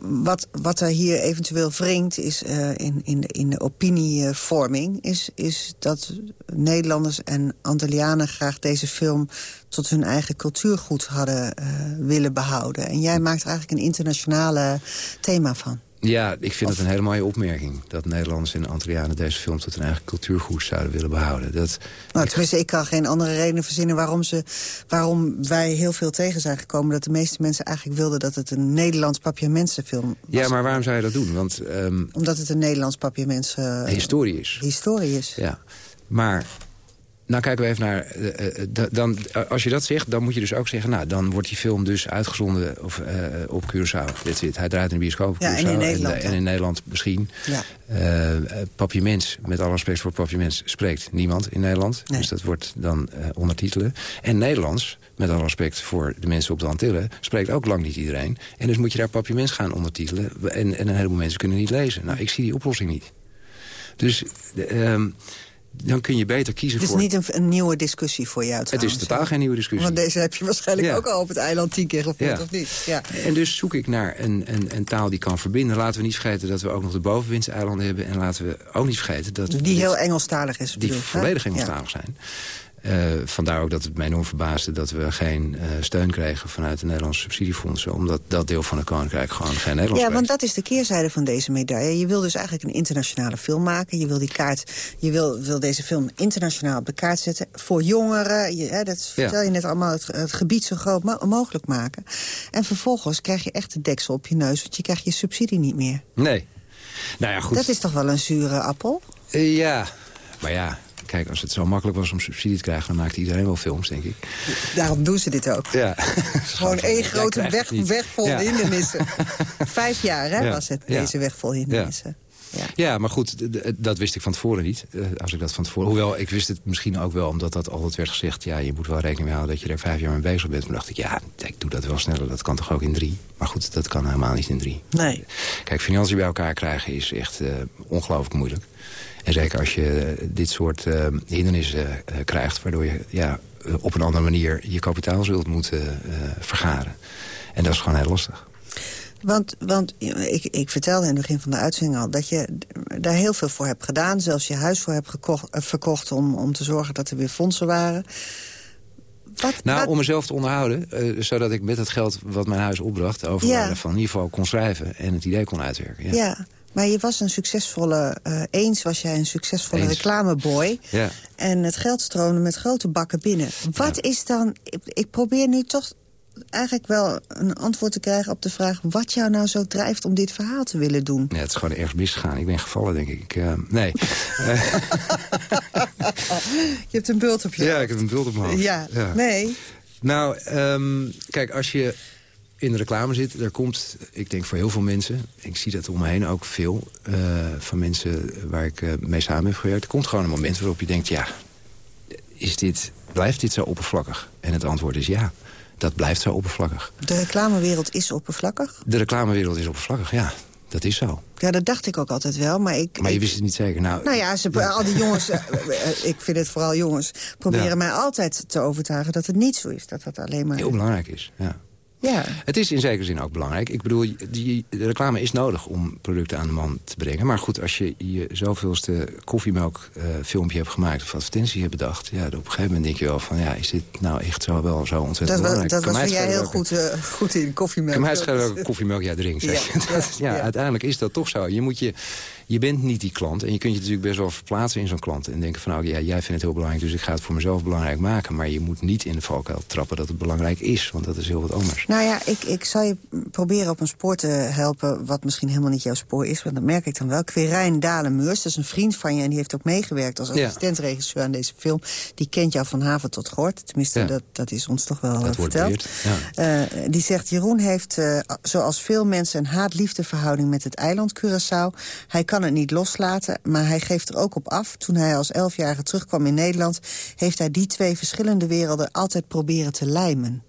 wat, wat er hier eventueel wringt is uh, in, in, de, in de opinievorming... Is, is dat Nederlanders en Antillianen graag deze film tot hun eigen cultuurgoed hadden willen behouden. En jij maakt eigenlijk een internationale thema van. Ja, ik vind of... het een hele mooie opmerking. Dat Nederlanders en Antillianen deze film tot hun eigen cultuurgoed zouden willen behouden. Dat, nou, tenminste, ik kan geen andere reden verzinnen waarom, ze, waarom wij heel veel tegen zijn gekomen. Dat de meeste mensen eigenlijk wilden dat het een Nederlands papiamensenfilm was. Ja, maar waarom zou je dat doen? Want, um, Omdat het een Nederlands papiamensen... historie is. Historie is. Ja, maar... Nou kijken we even naar... Uh, dan, als je dat zegt, dan moet je dus ook zeggen... nou, dan wordt die film dus uitgezonden of, uh, op Curaçao. Dit zit. Hij draait in de bioscoop op ja, Curaçao. En in Nederland. En, en in Nederland misschien. Ja. Uh, Papiaments, met alle respect voor Papiaments... spreekt niemand in Nederland. Nee. Dus dat wordt dan ondertitelen. En Nederlands, met alle respect voor de mensen op de Antillen... spreekt ook lang niet iedereen. En dus moet je daar Papiaments gaan ondertitelen. En, en een heleboel mensen kunnen niet lezen. Nou, ik zie die oplossing niet. Dus... Um, dan kun je beter kiezen voor... Het is niet een, een, nieuwe discussie voor jou trouwens. Het is totaal geen nieuwe discussie. Want deze heb je waarschijnlijk ja. ook al op het eiland tien keer gevoerd, ja. of niet? Ja. En dus zoek ik naar een, een, een, taal die kan verbinden. Laten we niet vergeten dat we ook nog de bovenwindseilanden hebben. En laten we ook niet vergeten dat... Die heel Engelstalig is. Die volledig? Engelstalig zijn. Uh, vandaar ook dat het mij enorm verbaasde dat we geen uh, steun kregen vanuit de Nederlandse subsidiefondsen. Omdat dat deel van het Koninkrijk gewoon geen Nederlands Ja, want dat is de keerzijde van deze medaille. Je wil dus eigenlijk een internationale film maken. Je wil die kaart, je wil, wil deze film internationaal op de kaart zetten. Voor jongeren, je, hè, dat vertel ja. je net allemaal, het, het, gebied zo groot mo mogelijk maken. En vervolgens krijg je echt de deksel op je neus, want je krijgt je subsidie niet meer. Nee. Nou ja, goed. Dat is toch wel een zure appel? Uh, ja, maar ja, kijk, als het zo makkelijk was om subsidie te krijgen... dan maakte iedereen wel films, denk ik. Daarom doen ze dit ook. Ja. *laughs* Gewoon één grote weg, weg vol ja. hindernissen. *laughs* Vijf jaar hè, ja. was het, deze weg vol hindernissen. Ja. ja, maar goed, dat wist ik van tevoren niet. Uh, als ik dat van tevoren... Hoewel, ik wist het misschien ook wel, omdat dat altijd werd gezegd... ja, je moet wel rekening mee houden dat je er vijf jaar mee bezig bent. Maar dacht ik, ja, ik doe dat wel sneller. Dat kan toch ook in drie? Maar goed, dat kan helemaal niet in drie. Nee. Kijk, financiën bij elkaar krijgen is echt uh, ongelooflijk moeilijk. En zeker als je dit soort uh, hindernissen uh, krijgt... waardoor je ja, op een andere manier je kapitaal zult moeten vergaren. En dat is gewoon heel lastig. Want, want ik, ik vertelde in het begin van de uitzending al... dat je daar heel veel voor hebt gedaan. Zelfs je huis voor hebt gekocht, verkocht om, om te zorgen dat er weer fondsen waren. Wat, nou, wat... om mezelf te onderhouden. Uh, zodat ik met het geld wat mijn huis opbracht... ja. van in ieder geval kon schrijven en het idee kon uitwerken. Ja. ja. Maar je was een succesvolle... Uh, eens was jij een succesvolle eens. reclameboy. Ja. En het geld stroomde met grote bakken binnen. Wat ja. is dan... Ik, ik probeer nu toch eigenlijk wel een antwoord te krijgen op de vraag... wat jou nou zo drijft om dit verhaal te willen doen. Het is gewoon erg misgegaan. Ik ben gevallen, denk ik. Uh, nee. *laughs* je hebt een bult op je Ja, ik heb een bult op mijn hoofd. Ja, ja. nee. Nou, um, kijk, als je in de reclame zit, er komt, ik denk voor heel veel mensen... ik zie dat om me heen ook veel, uh, van mensen waar ik uh, mee samen heb gewerkt... er komt gewoon een moment waarop je denkt, ja, is dit, blijft dit zo oppervlakkig? En het antwoord is ja, dat blijft zo oppervlakkig. De reclamewereld is oppervlakkig? De reclamewereld is oppervlakkig, ja. Dat is zo. Ja, dat dacht ik ook altijd wel, maar ik... Maar je wist het niet zeker? Nou, nou ja, ze, al die jongens, *laughs* ik vind het vooral jongens... proberen ja. mij altijd te overtuigen dat het niet zo is. Dat dat alleen maar... Heel belangrijk is, ja. Ja. Het is in zekere zin ook belangrijk. Ik bedoel, die, de reclame is nodig om producten aan de man te brengen. Maar goed, als je je zoveelste koffiemelk uh, filmpje hebt gemaakt... of advertentie hebt bedacht... Ja, op een gegeven moment denk je wel van... ja, is dit nou echt zo wel zo ontzettend dat belangrijk? Dat was jij heel goed, uh, goed in koffiemelk. Kan mij schelen koffiemelk jij drinkt. Ja, *laughs* ja, ja, ja, uiteindelijk is dat toch zo. Je moet je... Je bent niet die klant. En je kunt je natuurlijk best wel verplaatsen in zo'n klant. En denken van, nou ja, jij vindt het heel belangrijk... dus ik ga het voor mezelf belangrijk maken. Maar je moet niet in de valkuil trappen dat het belangrijk is. Want dat is heel wat anders. Nou ja, ik, ik zal je proberen op een spoor te helpen... wat misschien helemaal niet jouw spoor is. Want dat merk ik dan wel. Quirijn Dalenmeurs, dat is een vriend van je... en die heeft ook meegewerkt als assistentregisseur aan deze film. Die kent jou van haven tot gort. Tenminste, ja. dat, dat is ons toch wel dat verteld. Ja. Uh, die zegt, Jeroen heeft, uh, zoals veel mensen... een haat-liefdeverhouding met het eiland Curaçao. Hij kan het niet loslaten, maar hij geeft er ook op af. Toen hij als elfjarige terugkwam in Nederland... heeft hij die twee verschillende werelden altijd proberen te lijmen.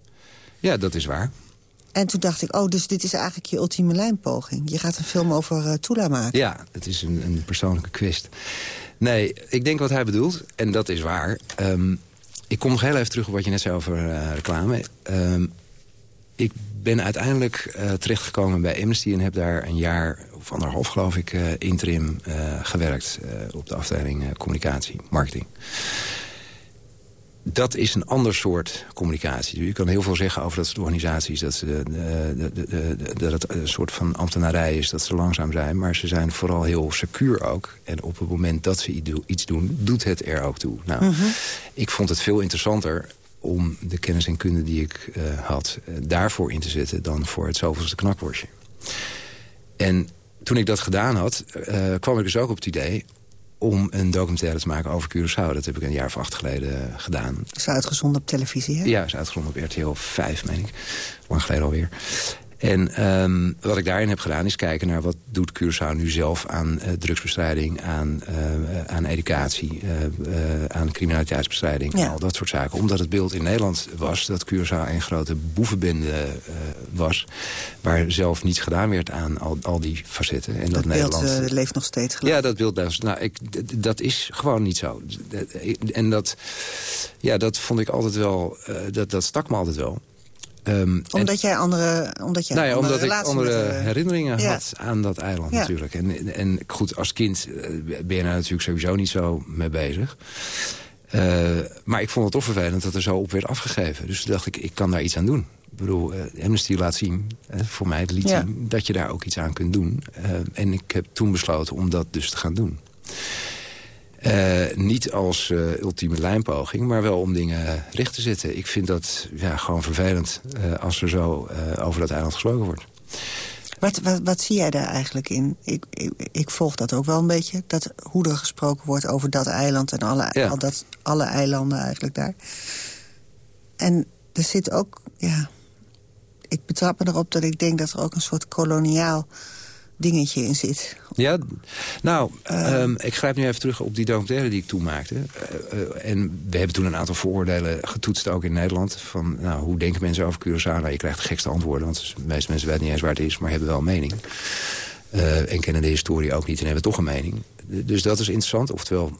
Ja, dat is waar. En toen dacht ik, oh, dus dit is eigenlijk je ultieme lijnpoging. Je gaat een film over uh, Tula maken. Ja, het is een, een, persoonlijke kwist. Nee, ik denk wat hij bedoelt, en dat is waar. Um, ik kom nog heel even terug op wat je net zei over uh, reclame. Um, ik ben uiteindelijk uh, terechtgekomen bij Amnesty... en heb daar een jaar, of anderhalf geloof ik, uh, interim uh, gewerkt... op de afdeling communicatie, marketing. Dat is een ander soort communicatie. Je kan heel veel zeggen over dat soort organisaties... dat, ze dat het een soort van ambtenarij is, dat ze langzaam zijn... maar ze zijn vooral heel secuur ook. En op het moment dat ze iets doen, doet het er ook toe. Nou, -hmm. Ik vond het veel interessanter om de kennis en kunde die ik uh, had... Uh, daarvoor in te zetten dan voor het zoveelste knakworstje. En toen ik dat gedaan had, uh, kwam ik dus ook op het idee om een documentaire te maken over Curaçao. Dat heb ik een jaar of acht geleden gedaan. Is uitgezonden op televisie, hè? Ja, is uitgezonden op RTL 5, meen ik. Lang geleden alweer. En um, wat ik daarin heb gedaan is kijken naar wat doet Curaçao nu zelf aan uh, drugsbestrijding, aan, uh, aan educatie, uh, aan criminaliteitsbestrijding, ja. al dat soort zaken. Omdat het beeld in Nederland was dat Curaçao een grote boevenbende was, waar zelf niets gedaan werd aan al, al die facetten. En dat, dat beeld leeft nog steeds geloof. Ja, dat beeld blijft. Nou, ik, dat is gewoon niet zo. En dat, ja, dat vond ik altijd wel, dat, dat stak me altijd wel. Um, omdat en, jij andere, omdat jij nou ja, andere omdat ik andere met, herinneringen ja. had aan dat eiland Ja. natuurlijk. En, en goed, als kind uh, ben je daar natuurlijk sowieso niet zo mee bezig. maar ik vond het toch vervelend dat er zo op werd afgegeven. Dus toen dacht ik, ik kan daar iets aan doen. Ik bedoel, uh, Amnesty laat zien, voor mij liet zien... dat je daar ook iets aan kunt doen. en ik heb toen besloten om dat dus te gaan doen. Uh, niet als uh, ultieme lijnpoging, maar wel om dingen recht te zetten. Ik vind dat ja, gewoon vervelend uh, als er zo over dat eiland gesproken wordt. Wat, wat, wat, zie jij daar eigenlijk in? Ik, ik, ik, volg dat ook wel een beetje. Dat hoe er gesproken wordt over dat eiland en alle, ja. al dat, alle eilanden eigenlijk daar. En er zit ook, ja... Ik betrap me erop dat ik denk dat er ook een soort koloniaal dingetje in zit. Ja, nou, uh, um, ik grijp nu even terug op die documentaire die ik toen maakte. Uh, uh, en we hebben toen een aantal vooroordelen getoetst, ook in Nederland. Van, nou, hoe denken mensen over Curaçao? Nou, je krijgt de gekste antwoorden, want de meeste mensen weten niet eens waar het is... maar hebben wel een mening. Uh, en kennen de historie ook niet en hebben toch een mening. Dus dat is interessant. Oftewel,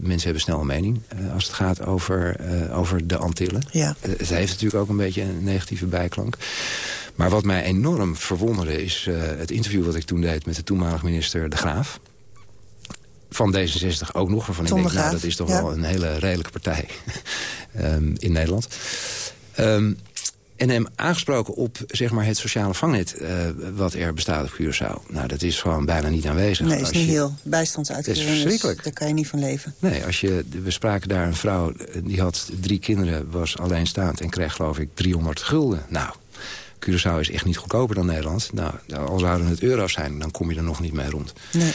mensen hebben snel een mening als het gaat over, over de Antillen. Ja. het heeft natuurlijk ook een beetje een negatieve bijklank. Maar wat mij enorm verwonderde is uh, het interview wat ik toen deed... met de toenmalige minister De Graaf. Van D66 ook nog, waarvan Tom ik denk, de nou, dat is toch ja. wel een hele redelijke partij um, *laughs* in Nederland. Um, en hem aangesproken op zeg maar, het sociale vangnet uh, wat er bestaat op Curaçao. Nou, dat is gewoon bijna niet aanwezig. Nee, is Als niet je- heel bijstandsuitkering. Is verschrikkelijk. Dus daar kan je niet van leven. Nee, als je, we spraken daar een vrouw, eh, die had drie kinderen, was alleenstaand... en kreeg geloof ik 300 gulden. Nou, Curaçao is echt niet goedkoper dan Nederland. Nou, al zouden het euro's zijn, dan kom je er nog niet mee rond. Nee.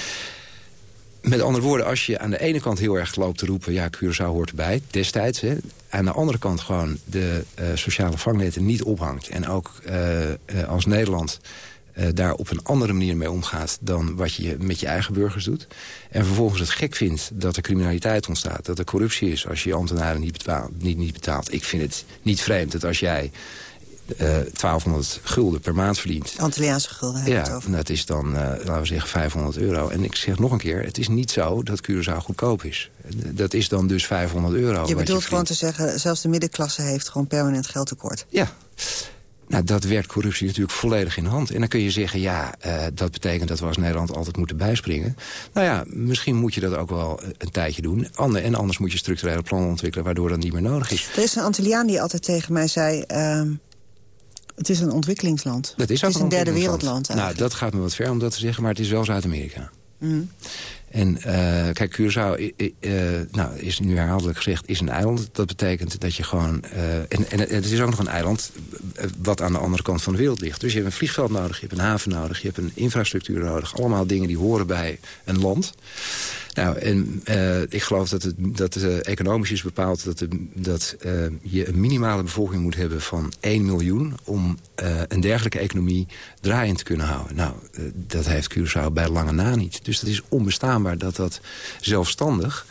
Met andere woorden, als je aan de ene kant heel erg loopt te roepen... ja, Curaçao hoort erbij, destijds. Hè, aan de andere kant gewoon de eh, sociale vangnetten niet ophangt... en ook eh, eh, als Nederland daar op een andere manier mee omgaat... dan wat je met je eigen burgers doet. En vervolgens het gek vindt dat er criminaliteit ontstaat... dat er corruptie is als je je ambtenaren niet betaalt. Niet, niet betaalt. Ik vind het niet vreemd dat als jij eh 1200 gulden per maand verdient... Antilliaanse gulden hebben we het Ja, over. dat is dan, eh, laten we zeggen, 500 euro. En ik zeg nog een keer, het is niet zo dat Curaçao goedkoop is. Dat is dan dus 500 euro. je bedoelt gewoon te zeggen, zelfs de middenklasse heeft gewoon permanent geldtekort. Ja. Nou, dat werkt corruptie natuurlijk volledig in hand. En dan kun je zeggen, ja, eh, dat betekent dat we als Nederland altijd moeten bijspringen. Nou ja, misschien moet je dat ook wel eh, een tijdje doen. Ander, en anders moet je structurele plannen ontwikkelen... waardoor dat niet meer nodig is. Er is een Antilliaan die altijd tegen mij zei... ehm, het is een ontwikkelingsland. Dat is het ook is een derde wereldland Nou, dat gaat me wat ver om dat te zeggen, maar het is wel Zuid-Amerika. Mhm. En eh, kijk, Curaçao eh, nou, is nu herhaaldelijk gezegd, is een eiland. Dat betekent dat je gewoon... eh, en, en het is ook nog een eiland wat aan de andere kant van de wereld ligt. Dus je hebt een vliegveld nodig, je hebt een haven nodig... je hebt een infrastructuur nodig. Allemaal dingen die horen bij een land. Nou, en eh, ik geloof dat het dat eh, economisch is bepaald... dat, dat eh, je een minimale bevolking moet hebben van 1 miljoen... om een dergelijke economie draaiend te kunnen houden. Nou, dat heeft Curaçao bij lange na niet. Dus het is onbestaanbaar dat dat zelfstandig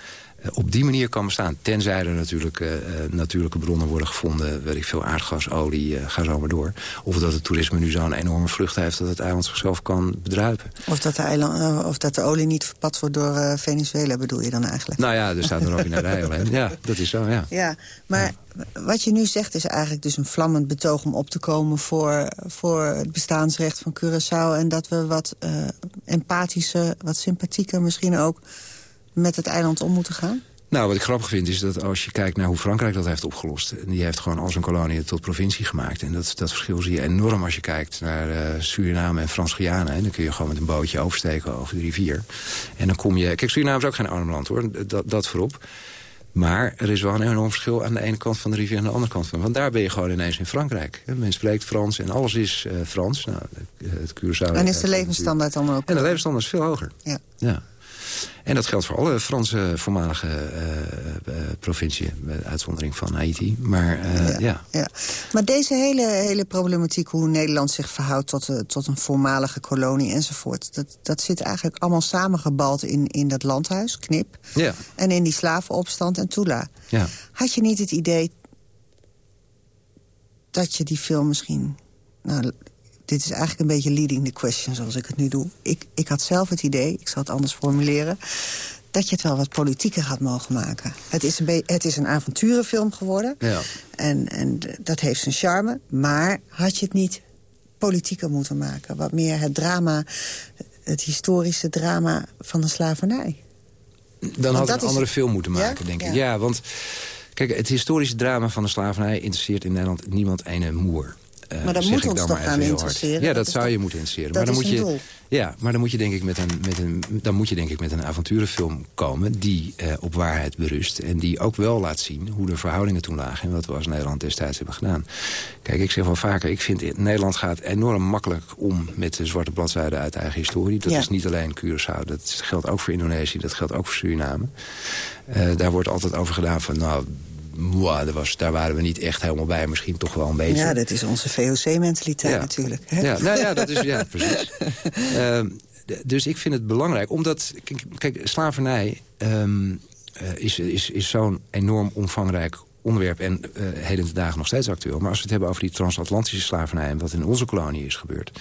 op die manier kan bestaan. Tenzij er natuurlijk eh, eh, natuurlijke bronnen worden gevonden... weet ik veel, aardgas, olie, eh, ga zo maar door. Of dat het toerisme nu zo'n enorme vlucht heeft... dat het eiland zichzelf kan bedruipen. Of, dat de eiland, eh, of dat de olie niet verpad wordt door eh, Venezuela, bedoel je dan eigenlijk? Nou ja, er staat een raffinerij alleen. *laughs* Ja, dat is zo, ja. Ja, maar wat je nu zegt is eigenlijk dus een vlammend betoog... om op te komen voor, voor het bestaansrecht van Curaçao... en dat we wat eh, empathischer, wat sympathieker misschien ook... met het eiland om moeten gaan? Nou, wat ik grappig vind is dat als je kijkt naar hoe Frankrijk dat heeft opgelost... en die heeft gewoon al zijn koloniën tot provincie gemaakt. En dat, dat verschil zie je enorm als je kijkt naar eh, Suriname en Frans-Guyana. En dan kun je gewoon met een bootje oversteken over de rivier. En dan kom je... Kijk, Suriname is ook geen arm land, hoor. Dat, dat voorop. Maar er is wel een enorm verschil aan de ene kant van de rivier... en aan de andere kant van. Want daar ben je gewoon ineens in Frankrijk. Men spreekt Frans en alles is eh, Frans. Nou, het Curaçao... En is de levensstandaard dan ook? En de levensstandaard is veel hoger. Ja. Ja. En dat geldt voor alle Franse voormalige eh, provinciën. Met uitzondering van Haiti. Maar eh, ja. Ja. Maar deze hele, hele problematiek, hoe Nederland zich verhoudt... tot, tot een voormalige kolonie enzovoort... Dat, dat zit eigenlijk allemaal samengebald in, in dat landhuis, Knip... Ja. en in die slavenopstand en Tula. Ja. Had je niet het idee dat je die film misschien... Nou, dit is eigenlijk een beetje leading the question zoals ik het nu doe. Ik, ik had zelf het idee, ik zal het anders formuleren... dat je het wel wat politieker had mogen maken. Het is een, het is een avonturenfilm geworden. Ja. En, en dat heeft zijn charme. Maar had je het niet politieker moeten maken? Wat meer het drama, het historische drama van de slavernij. Dan Want had het een is- andere film moeten Ja? maken, denk ik. Ja. Ja, want kijk, het historische drama van de slavernij... interesseert in Nederland niemand ene moer. Eh, Maar dat moet ons toch gaan interesseren? Ja, Dat zou toch- je moeten interesseren. dat maar dan is moet je, doel. Ja, maar dan moet je denk ik met een, met een, dan moet je denk ik met een avonturenfilm komen... die eh, op waarheid berust. En die ook wel laat zien hoe de verhoudingen toen lagen... en wat we als Nederland destijds hebben gedaan. Kijk, ik zeg wel vaker, ik vind Nederland gaat enorm makkelijk om... met de zwarte bladzijden uit eigen historie. Dat Ja. is niet alleen Curaçao, dat geldt ook voor Indonesië... dat geldt ook voor Suriname. Eh, daar wordt altijd over gedaan van... nou, mwah, daar, was, daar waren we niet echt helemaal bij. Misschien toch wel een beetje. Ja, dat is onze VOC-mentaliteit Ja. natuurlijk. Hè? Ja, nou ja, dat is, ja *laughs* precies. Ehm, dus ik vind het belangrijk, omdat... Kijk, kijk slavernij ehm, eh, is, is, is zo'n enorm omvangrijk onderwerp... en heden ten dagen nog steeds actueel. Maar als we het hebben over die transatlantische slavernij... en wat in onze kolonie is gebeurd...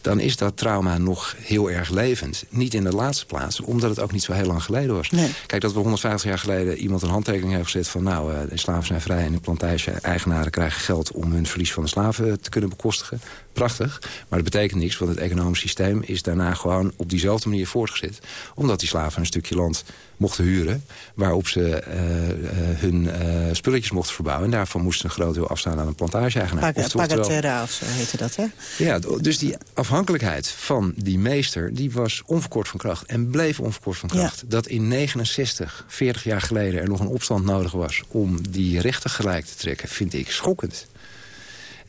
dan is dat trauma nog heel erg levend. Niet in de laatste plaats, omdat het ook niet zo heel lang geleden was. Kijk, dat we 150 jaar geleden iemand een handtekening heeft gezet... van nou, eh, de slaven zijn vrij en de plantage-eigenaren krijgen geld... om hun verlies van de slaven te kunnen bekostigen. Prachtig, maar dat betekent niks... want het economisch systeem is daarna gewoon op diezelfde manier voortgezet. Omdat die slaven een stukje land mochten huren... waarop ze eh, eh, hun eh, spulletjes mochten verbouwen. En daarvan moesten een groot deel afstaan aan een plantage-eigenaar. Paga- Oftewel- Pagaterra of zo heette dat, hè? ja, dus die afhankelijkheid van die meester... die was onverkort van kracht en bleef onverkort van kracht. Dat in 69, 40 jaar geleden er nog een opstand nodig was... om die rechten gelijk te trekken, vind ik schokkend.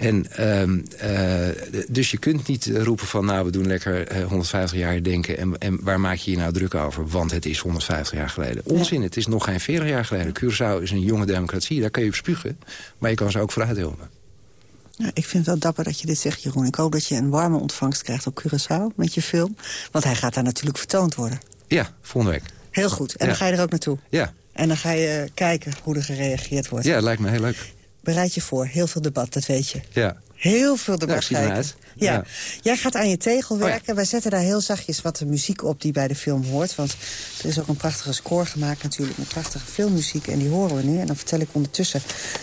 En, ehm, eh, dus je kunt niet eh, roepen van... nou, we doen lekker eh, 150 jaar denken... En, en waar maak je je nou druk over? Want het is 150 jaar geleden. Onzin, het is nog geen 40 jaar geleden. Curaçao is een jonge democratie, daar kan je op spugen. Maar je kan ze ook vooruit helpen. Ja, ik vind het wel dapper dat je dit zegt, Jeroen. Ik hoop dat je een warme ontvangst krijgt op Curaçao met je film. Want hij gaat daar natuurlijk vertoond worden. Ja, volgende week. Heel goed. En Ja. dan ga je er ook naartoe. Ja, En dan ga je eh, kijken hoe er gereageerd wordt. ja lijkt me heel leuk. Bereid je voor. Heel veel debat, dat weet je. Ja. Heel veel debat Ja. Ja. Ja. Oh Jij gaat aan je tegel werken. Wij zetten daar heel zachtjes wat de muziek op die bij de film hoort. Want er is ook een prachtige score gemaakt natuurlijk. Met prachtige filmmuziek. En die horen we nu. En dan vertel ik ondertussen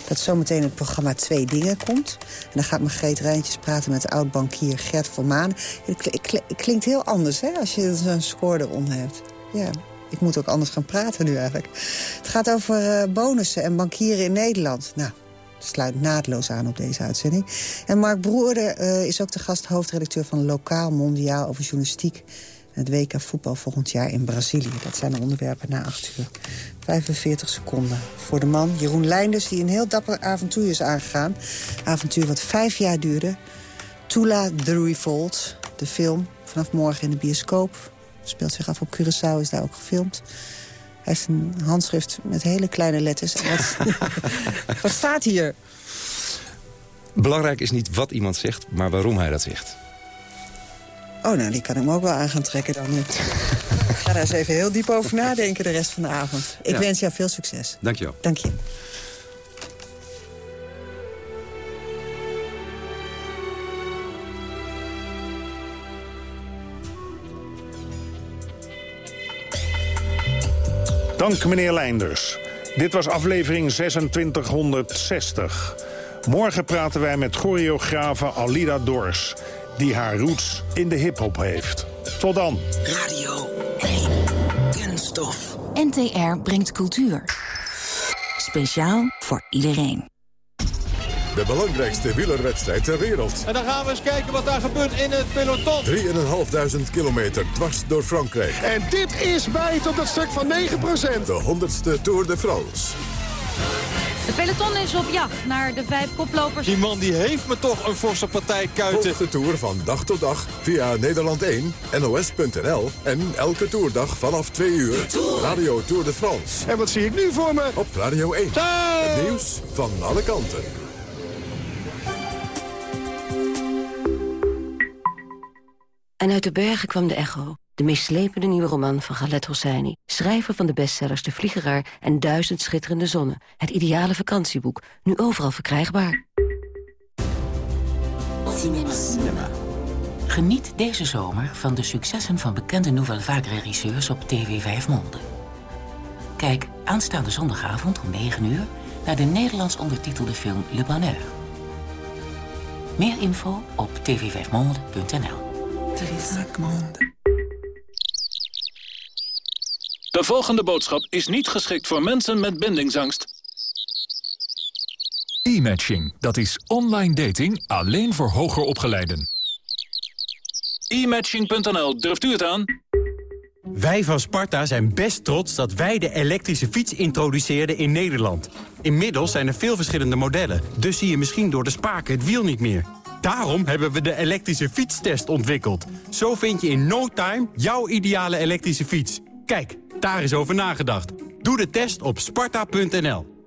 dat zometeen het programma Twee Dingen komt. En dan gaat Margreet Rijntjes praten met oud-bankier Gert van Maan. Het kl- kl- klinkt heel anders hè, als je zo'n score eronder hebt. Ja. Ik moet ook anders gaan praten nu eigenlijk. Het gaat over eh, bonussen en bankieren in Nederland. Nou, sluit naadloos aan op deze uitzending. En Mark Broerde eh, is ook de gast hoofdredacteur van Lokaal Mondiaal over journalistiek. Het WK voetbal volgend jaar in Brazilië. Dat zijn de onderwerpen na 8 uur. 45 seconden voor de man Jeroen Leinders... die een heel dapper avontuur is aangegaan. Avontuur wat vijf jaar duurde. Tula the Revolt, de film, vanaf morgen in de bioscoop. Speelt zich af op Curaçao, is daar ook gefilmd. Hij heeft een handschrift met hele kleine letters. Wat, *laughs* wat staat hier? Belangrijk is niet wat iemand zegt, maar waarom hij dat zegt. Oh, nou, die kan ik me ook wel aan gaan trekken dan ik ga daar eens even heel diep over nadenken de rest van de avond. Ik Ja. wens jou veel succes. Dank je wel. Dank je. Dank meneer Leinders. Dit was aflevering 2660. Morgen praten wij met choreografe Alida Dors... die haar roots in de hiphop heeft. Tot dan. Radio 1. Kunststof. NTR brengt cultuur. Speciaal voor iedereen. De belangrijkste wielerwedstrijd ter wereld. En dan gaan we eens kijken wat daar gebeurt in het peloton. 3.500 kilometer dwars door Frankrijk. En dit is bijt op dat stuk van 9%. De 100ste Tour de France. Het peloton is op jacht naar de vijf koplopers. Die man die heeft me toch een forse partij kuiten. Volg de Tour van dag tot dag via Nederland 1, NOS.nl... en elke toerdag vanaf 2 uur Radio Tour de France. En wat zie ik nu voor me? Op Radio 1. Het nieuws van alle kanten. En uit de bergen kwam de echo. De meest slepende nieuwe roman van Galet Hosseini. Schrijver van de bestsellers De Vliegeraar en Duizend Schitterende Zonnen. Het ideale vakantieboek. Nu overal verkrijgbaar. Cinema. Geniet deze zomer van de successen van bekende Nouvelle Vague regisseurs op TV 5 Monde. Kijk aanstaande zondagavond om 9 uur naar de Nederlands ondertitelde film Le Bonheur. Meer info op tv5monde.nl. De volgende boodschap is niet geschikt voor mensen met bindingsangst. E-matching, dat is online dating alleen voor hoger opgeleiden. E-matching.nl, durft u het aan? Wij van Sparta zijn best trots dat wij de elektrische fiets introduceerden in Nederland. Inmiddels zijn er veel verschillende modellen, dus zie je misschien door de spaken het wiel niet meer. Daarom hebben we de elektrische fietstest ontwikkeld. Zo vind je in no time jouw ideale elektrische fiets. Kijk, daar is over nagedacht. Doe de test op sparta.nl.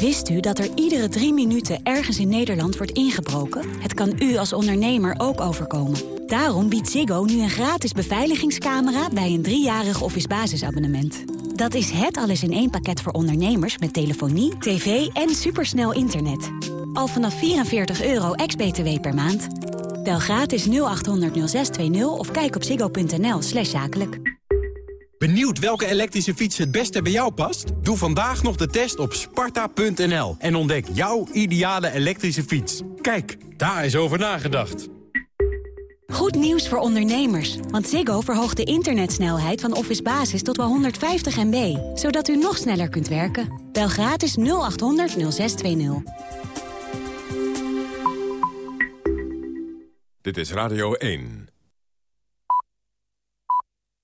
Wist u dat er iedere drie minuten ergens in Nederland wordt ingebroken? Het kan u als ondernemer ook overkomen. Daarom biedt Ziggo nu een gratis beveiligingscamera bij een driejarig office basisabonnement. Dat is het alles in één pakket voor ondernemers met telefonie, tv en supersnel internet. Al vanaf 44 euro ex-BTW per maand. Bel gratis 0800 0620 of kijk op ziggo.nl slash zakelijk. Benieuwd welke elektrische fiets het beste bij jou past? Doe vandaag nog de test op sparta.nl en ontdek jouw ideale elektrische fiets. Kijk, daar is over nagedacht. Goed nieuws voor ondernemers, want Ziggo verhoogt de internetsnelheid van Office Basis tot wel 150 MB, zodat u nog sneller kunt werken. Bel gratis 0800 0620. Dit is Radio 1.